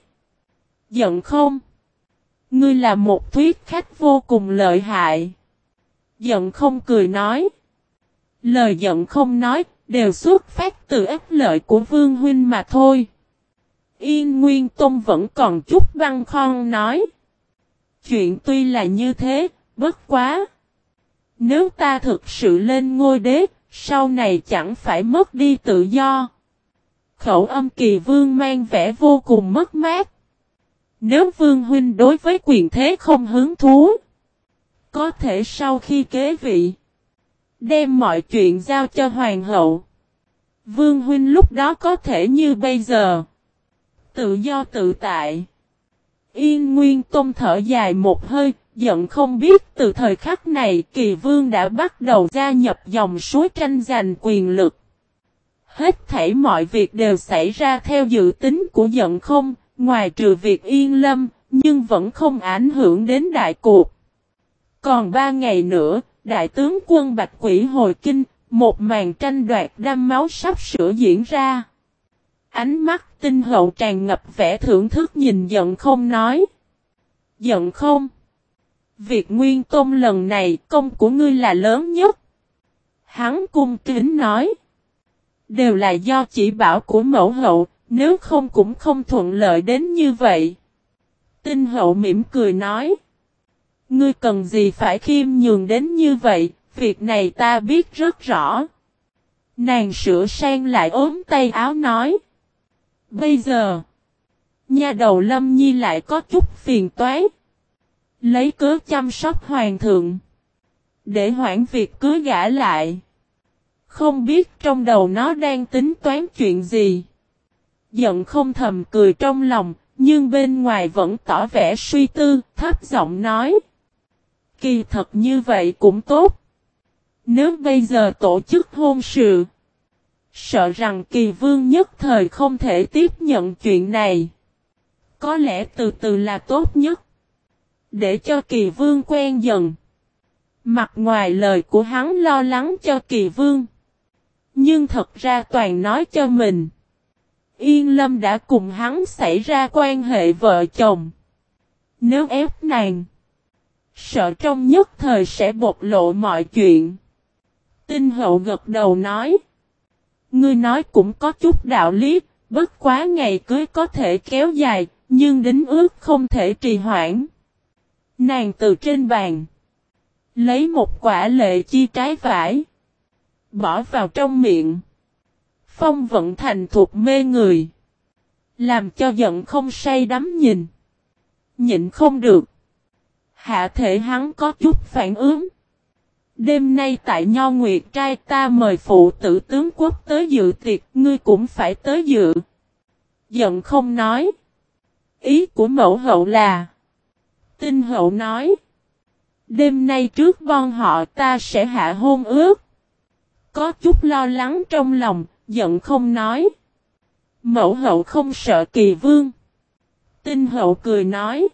[SPEAKER 1] Giận không? Ngươi là một thuyết khách vô cùng lợi hại. Giận không cười nói. Lời giận không nói, đều xuất phát từ ích lợi của Vương Huynh mà thôi. Yên Nguyên Tôn vẫn còn chút băng khon nói. Chuyện tuy là như thế, Bất quá! Nếu ta thực sự lên ngôi đế, sau này chẳng phải mất đi tự do. Khẩu âm kỳ vương mang vẻ vô cùng mất mát. Nếu vương huynh đối với quyền thế không hứng thú, có thể sau khi kế vị, đem mọi chuyện giao cho hoàng hậu. Vương huynh lúc đó có thể như bây giờ, tự do tự tại. Yên Nguyên Tôn thở dài một hơi, giận không biết từ thời khắc này kỳ vương đã bắt đầu gia nhập dòng suối tranh giành quyền lực. Hết thảy mọi việc đều xảy ra theo dự tính của giận không, ngoài trừ việc yên lâm, nhưng vẫn không ảnh hưởng đến đại cuộc. Còn ba ngày nữa, đại tướng quân Bạch Quỷ hồi kinh, một màn tranh đoạt đam máu sắp sửa diễn ra. Ánh mắt tinh hậu tràn ngập vẻ thưởng thức nhìn giận không nói. Giận không? Việc nguyên tôn lần này công của ngươi là lớn nhất. Hắn cung kính nói. Đều là do chỉ bảo của mẫu hậu, nếu không cũng không thuận lợi đến như vậy. Tinh hậu mỉm cười nói. Ngươi cần gì phải khiêm nhường đến như vậy, việc này ta biết rất rõ. Nàng sửa sang lại ốm tay áo nói. Bây giờ, nha đầu Lâm Nhi lại có chút phiền toái. Lấy cớ chăm sóc hoàng thượng. Để hoãn việc cưới gã lại. Không biết trong đầu nó đang tính toán chuyện gì. Giận không thầm cười trong lòng, nhưng bên ngoài vẫn tỏ vẻ suy tư, thấp giọng nói. Kỳ thật như vậy cũng tốt. Nếu bây giờ tổ chức hôn sự, sợ rằng kỳ vương nhất thời không thể tiếp nhận chuyện này. Có lẽ từ từ là tốt nhất. Để cho kỳ vương quen dần. Mặt ngoài lời của hắn lo lắng cho kỳ vương. Nhưng thật ra toàn nói cho mình. Yên Lâm đã cùng hắn xảy ra quan hệ vợ chồng. Nếu ép nàng, sợ trong nhất thời sẽ bộc lộ mọi chuyện. Tinh hậu gật đầu nói. Ngươi nói cũng có chút đạo lý, bất quá ngày cưới có thể kéo dài, nhưng đính ước không thể trì hoãn. Nàng từ trên bàn. Lấy một quả lệ chi trái vải. Bỏ vào trong miệng. Phong vận thành thuộc mê người. Làm cho giận không say đắm nhìn. Nhịn không được. Hạ thể hắn có chút phản ứng. Đêm nay tại Nho Nguyệt trai ta mời phụ tử tướng quốc tới dự tiệc, ngươi cũng phải tới dự. Giận không nói. Ý của mẫu hậu là. Tinh hậu nói. Đêm nay trước bon họ ta sẽ hạ hôn ước. Có chút lo lắng trong lòng, giận không nói. Mẫu hậu không sợ kỳ vương. Tinh hậu cười nói.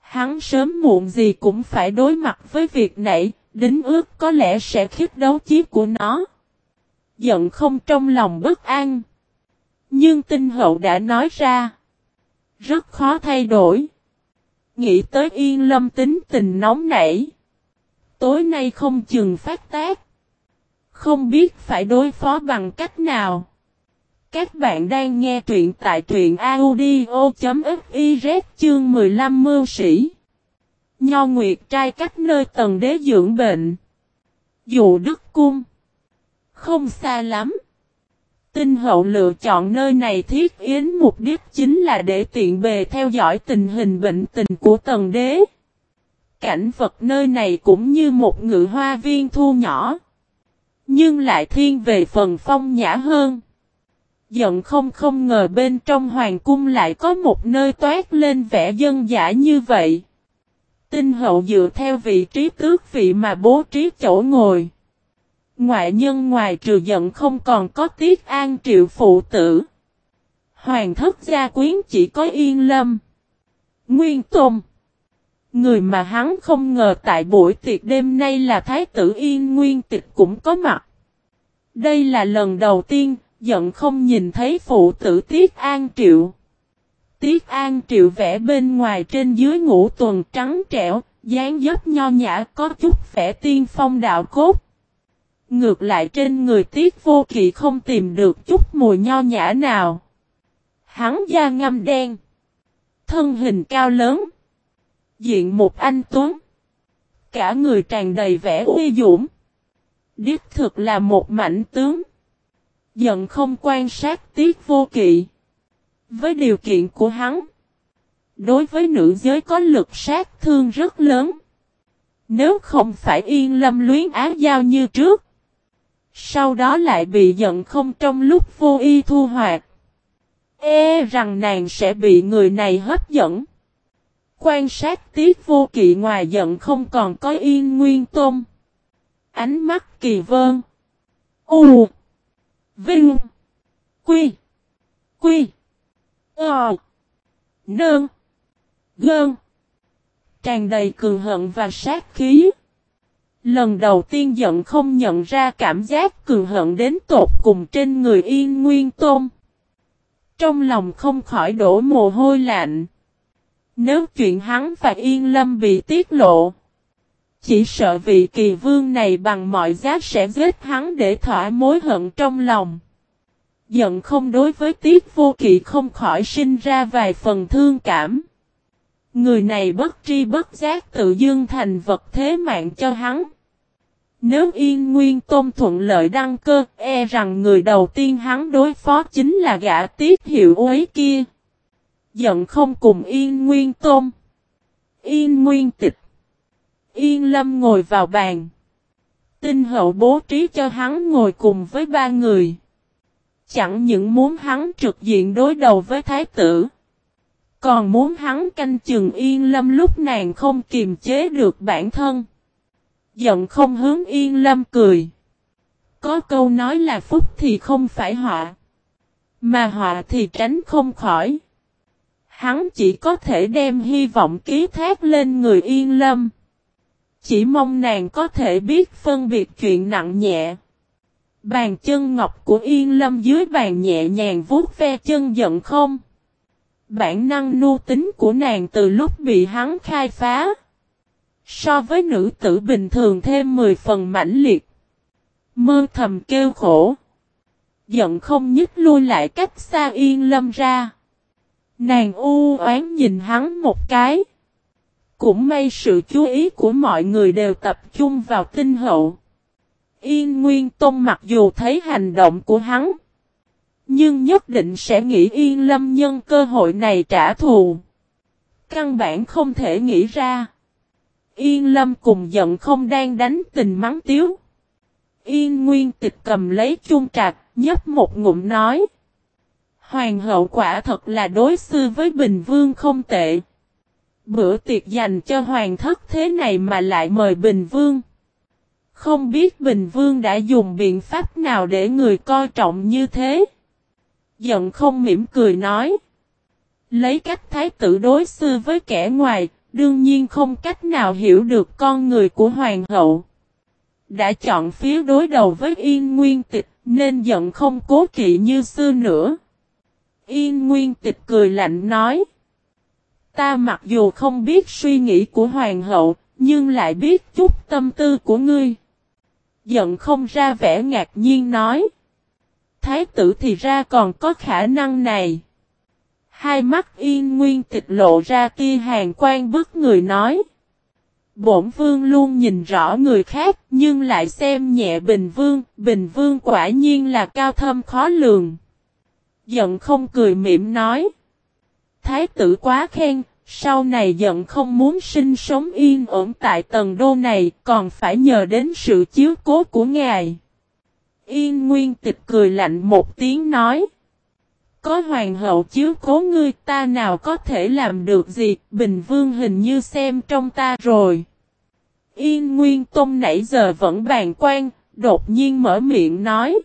[SPEAKER 1] Hắn sớm muộn gì cũng phải đối mặt với việc này, đính ước có lẽ sẽ khiếp đấu chí của nó. Giận không trong lòng bất an. Nhưng tinh hậu đã nói ra. Rất khó thay đổi. Nghĩ tới yên lâm tính tình nóng nảy. Tối nay không chừng phát tác. Không biết phải đối phó bằng cách nào. Các bạn đang nghe truyện tại truyện audio.fiz chương 15 mưu sĩ. Nho Nguyệt trai cách nơi tầng đế dưỡng bệnh. Dụ Đức Cung. Không xa lắm. Tinh hậu lựa chọn nơi này thiết yến mục đích chính là để tiện bề theo dõi tình hình bệnh tình của tầng đế. Cảnh vật nơi này cũng như một ngự hoa viên thu nhỏ. Nhưng lại thiên về phần phong nhã hơn. Giận không không ngờ bên trong hoàng cung lại có một nơi toát lên vẻ dân giả như vậy. Tinh hậu dựa theo vị trí tước vị mà bố trí chỗ ngồi. Ngoại nhân ngoài trừ giận không còn có tiết an triệu phụ tử. Hoàng thất gia quyến chỉ có yên lâm. Nguyên Tôn. Người mà hắn không ngờ tại buổi tiệc đêm nay là Thái tử Yên Nguyên Tịch cũng có mặt. Đây là lần đầu tiên, giận không nhìn thấy phụ tử Tiết An Triệu. Tiết An Triệu vẽ bên ngoài trên dưới ngũ tuần trắng trẻo, dáng dấp nho nhã có chút vẻ tiên phong đạo cốt. Ngược lại trên người Tiết Vô Kỵ không tìm được chút mùi nho nhã nào. Hắn da ngâm đen. Thân hình cao lớn. Diện một anh tuấn. Cả người tràn đầy vẻ uy dũng. Điếp thực là một mảnh tướng. Giận không quan sát tiết vô kỵ. Với điều kiện của hắn. Đối với nữ giới có lực sát thương rất lớn. Nếu không phải yên lâm luyến ác giao như trước. Sau đó lại bị giận không trong lúc vô y thu hoạch. E rằng nàng sẽ bị người này hấp dẫn. Quan sát tiết vô kỵ ngoài giận không còn có yên nguyên tôm. Ánh mắt kỳ vơn. U. Vinh. Quy. Quy. Ờ. Nơn. Gơn. Tràn đầy cường hận và sát khí. Lần đầu tiên giận không nhận ra cảm giác cường hận đến tột cùng trên người yên nguyên tôm. Trong lòng không khỏi đổ mồ hôi lạnh. Nếu chuyện hắn và yên lâm bị tiết lộ. Chỉ sợ vị kỳ vương này bằng mọi giá sẽ giết hắn để thỏa mối hận trong lòng. Giận không đối với tiết vô kỵ không khỏi sinh ra vài phần thương cảm. Người này bất tri bất giác tự dương thành vật thế mạng cho hắn. Nếu yên nguyên tôn thuận lợi đăng cơ, e rằng người đầu tiên hắn đối phó chính là gã tiết hiệu ấy kia. Giận không cùng yên nguyên tôn. Yên nguyên tịch. Yên lâm ngồi vào bàn. Tinh hậu bố trí cho hắn ngồi cùng với ba người. Chẳng những muốn hắn trực diện đối đầu với thái tử. Còn muốn hắn canh chừng yên lâm lúc nàng không kiềm chế được bản thân. Giận không hướng yên lâm cười. Có câu nói là phúc thì không phải họa. Mà họa thì tránh không khỏi. Hắn chỉ có thể đem hy vọng ký thác lên người yên lâm. Chỉ mong nàng có thể biết phân biệt chuyện nặng nhẹ. Bàn chân ngọc của yên lâm dưới bàn nhẹ nhàng vuốt ve chân giận không. Bản năng nu tính của nàng từ lúc bị hắn khai phá. So với nữ tử bình thường thêm 10 phần mãnh liệt. Mơ thầm kêu khổ. Giận không nhích lui lại cách xa yên lâm ra. Nàng u oán nhìn hắn một cái. Cũng may sự chú ý của mọi người đều tập trung vào tinh hậu. Yên Nguyên Tông mặc dù thấy hành động của hắn. Nhưng nhất định sẽ nghĩ Yên Lâm nhân cơ hội này trả thù. Căn bản không thể nghĩ ra. Yên Lâm cùng giận không đang đánh tình mắng tiếu. Yên Nguyên tịch cầm lấy chung trạc, nhấp một ngụm nói. Hoàng hậu quả thật là đối sư với Bình Vương không tệ. Bữa tiệc dành cho hoàng thất thế này mà lại mời Bình Vương. Không biết Bình Vương đã dùng biện pháp nào để người coi trọng như thế. Giận không mỉm cười nói. Lấy cách thái tử đối sư với kẻ ngoài, đương nhiên không cách nào hiểu được con người của hoàng hậu. Đã chọn phía đối đầu với yên nguyên tịch, nên giận không cố kỵ như xưa nữa. Yên Nguyên Tịch cười lạnh nói. Ta mặc dù không biết suy nghĩ của hoàng hậu, nhưng lại biết chút tâm tư của ngươi. Giận không ra vẻ ngạc nhiên nói. Thái tử thì ra còn có khả năng này. Hai mắt yên nguyên tịch lộ ra tia hàng quan bức người nói. Bổn vương luôn nhìn rõ người khác nhưng lại xem nhẹ bình vương, bình vương quả nhiên là cao thâm khó lường. Giận không cười mỉm nói. Thái tử quá khen, sau này giận không muốn sinh sống yên ổn tại tầng đô này, còn phải nhờ đến sự chiếu cố của ngài. Yên Nguyên Tịch cười lạnh một tiếng nói. Có hoàng hậu chiếu cố ngươi ta nào có thể làm được gì, Bình Vương hình như xem trong ta rồi. Yên Nguyên Tông nãy giờ vẫn bàn quan, đột nhiên mở miệng nói.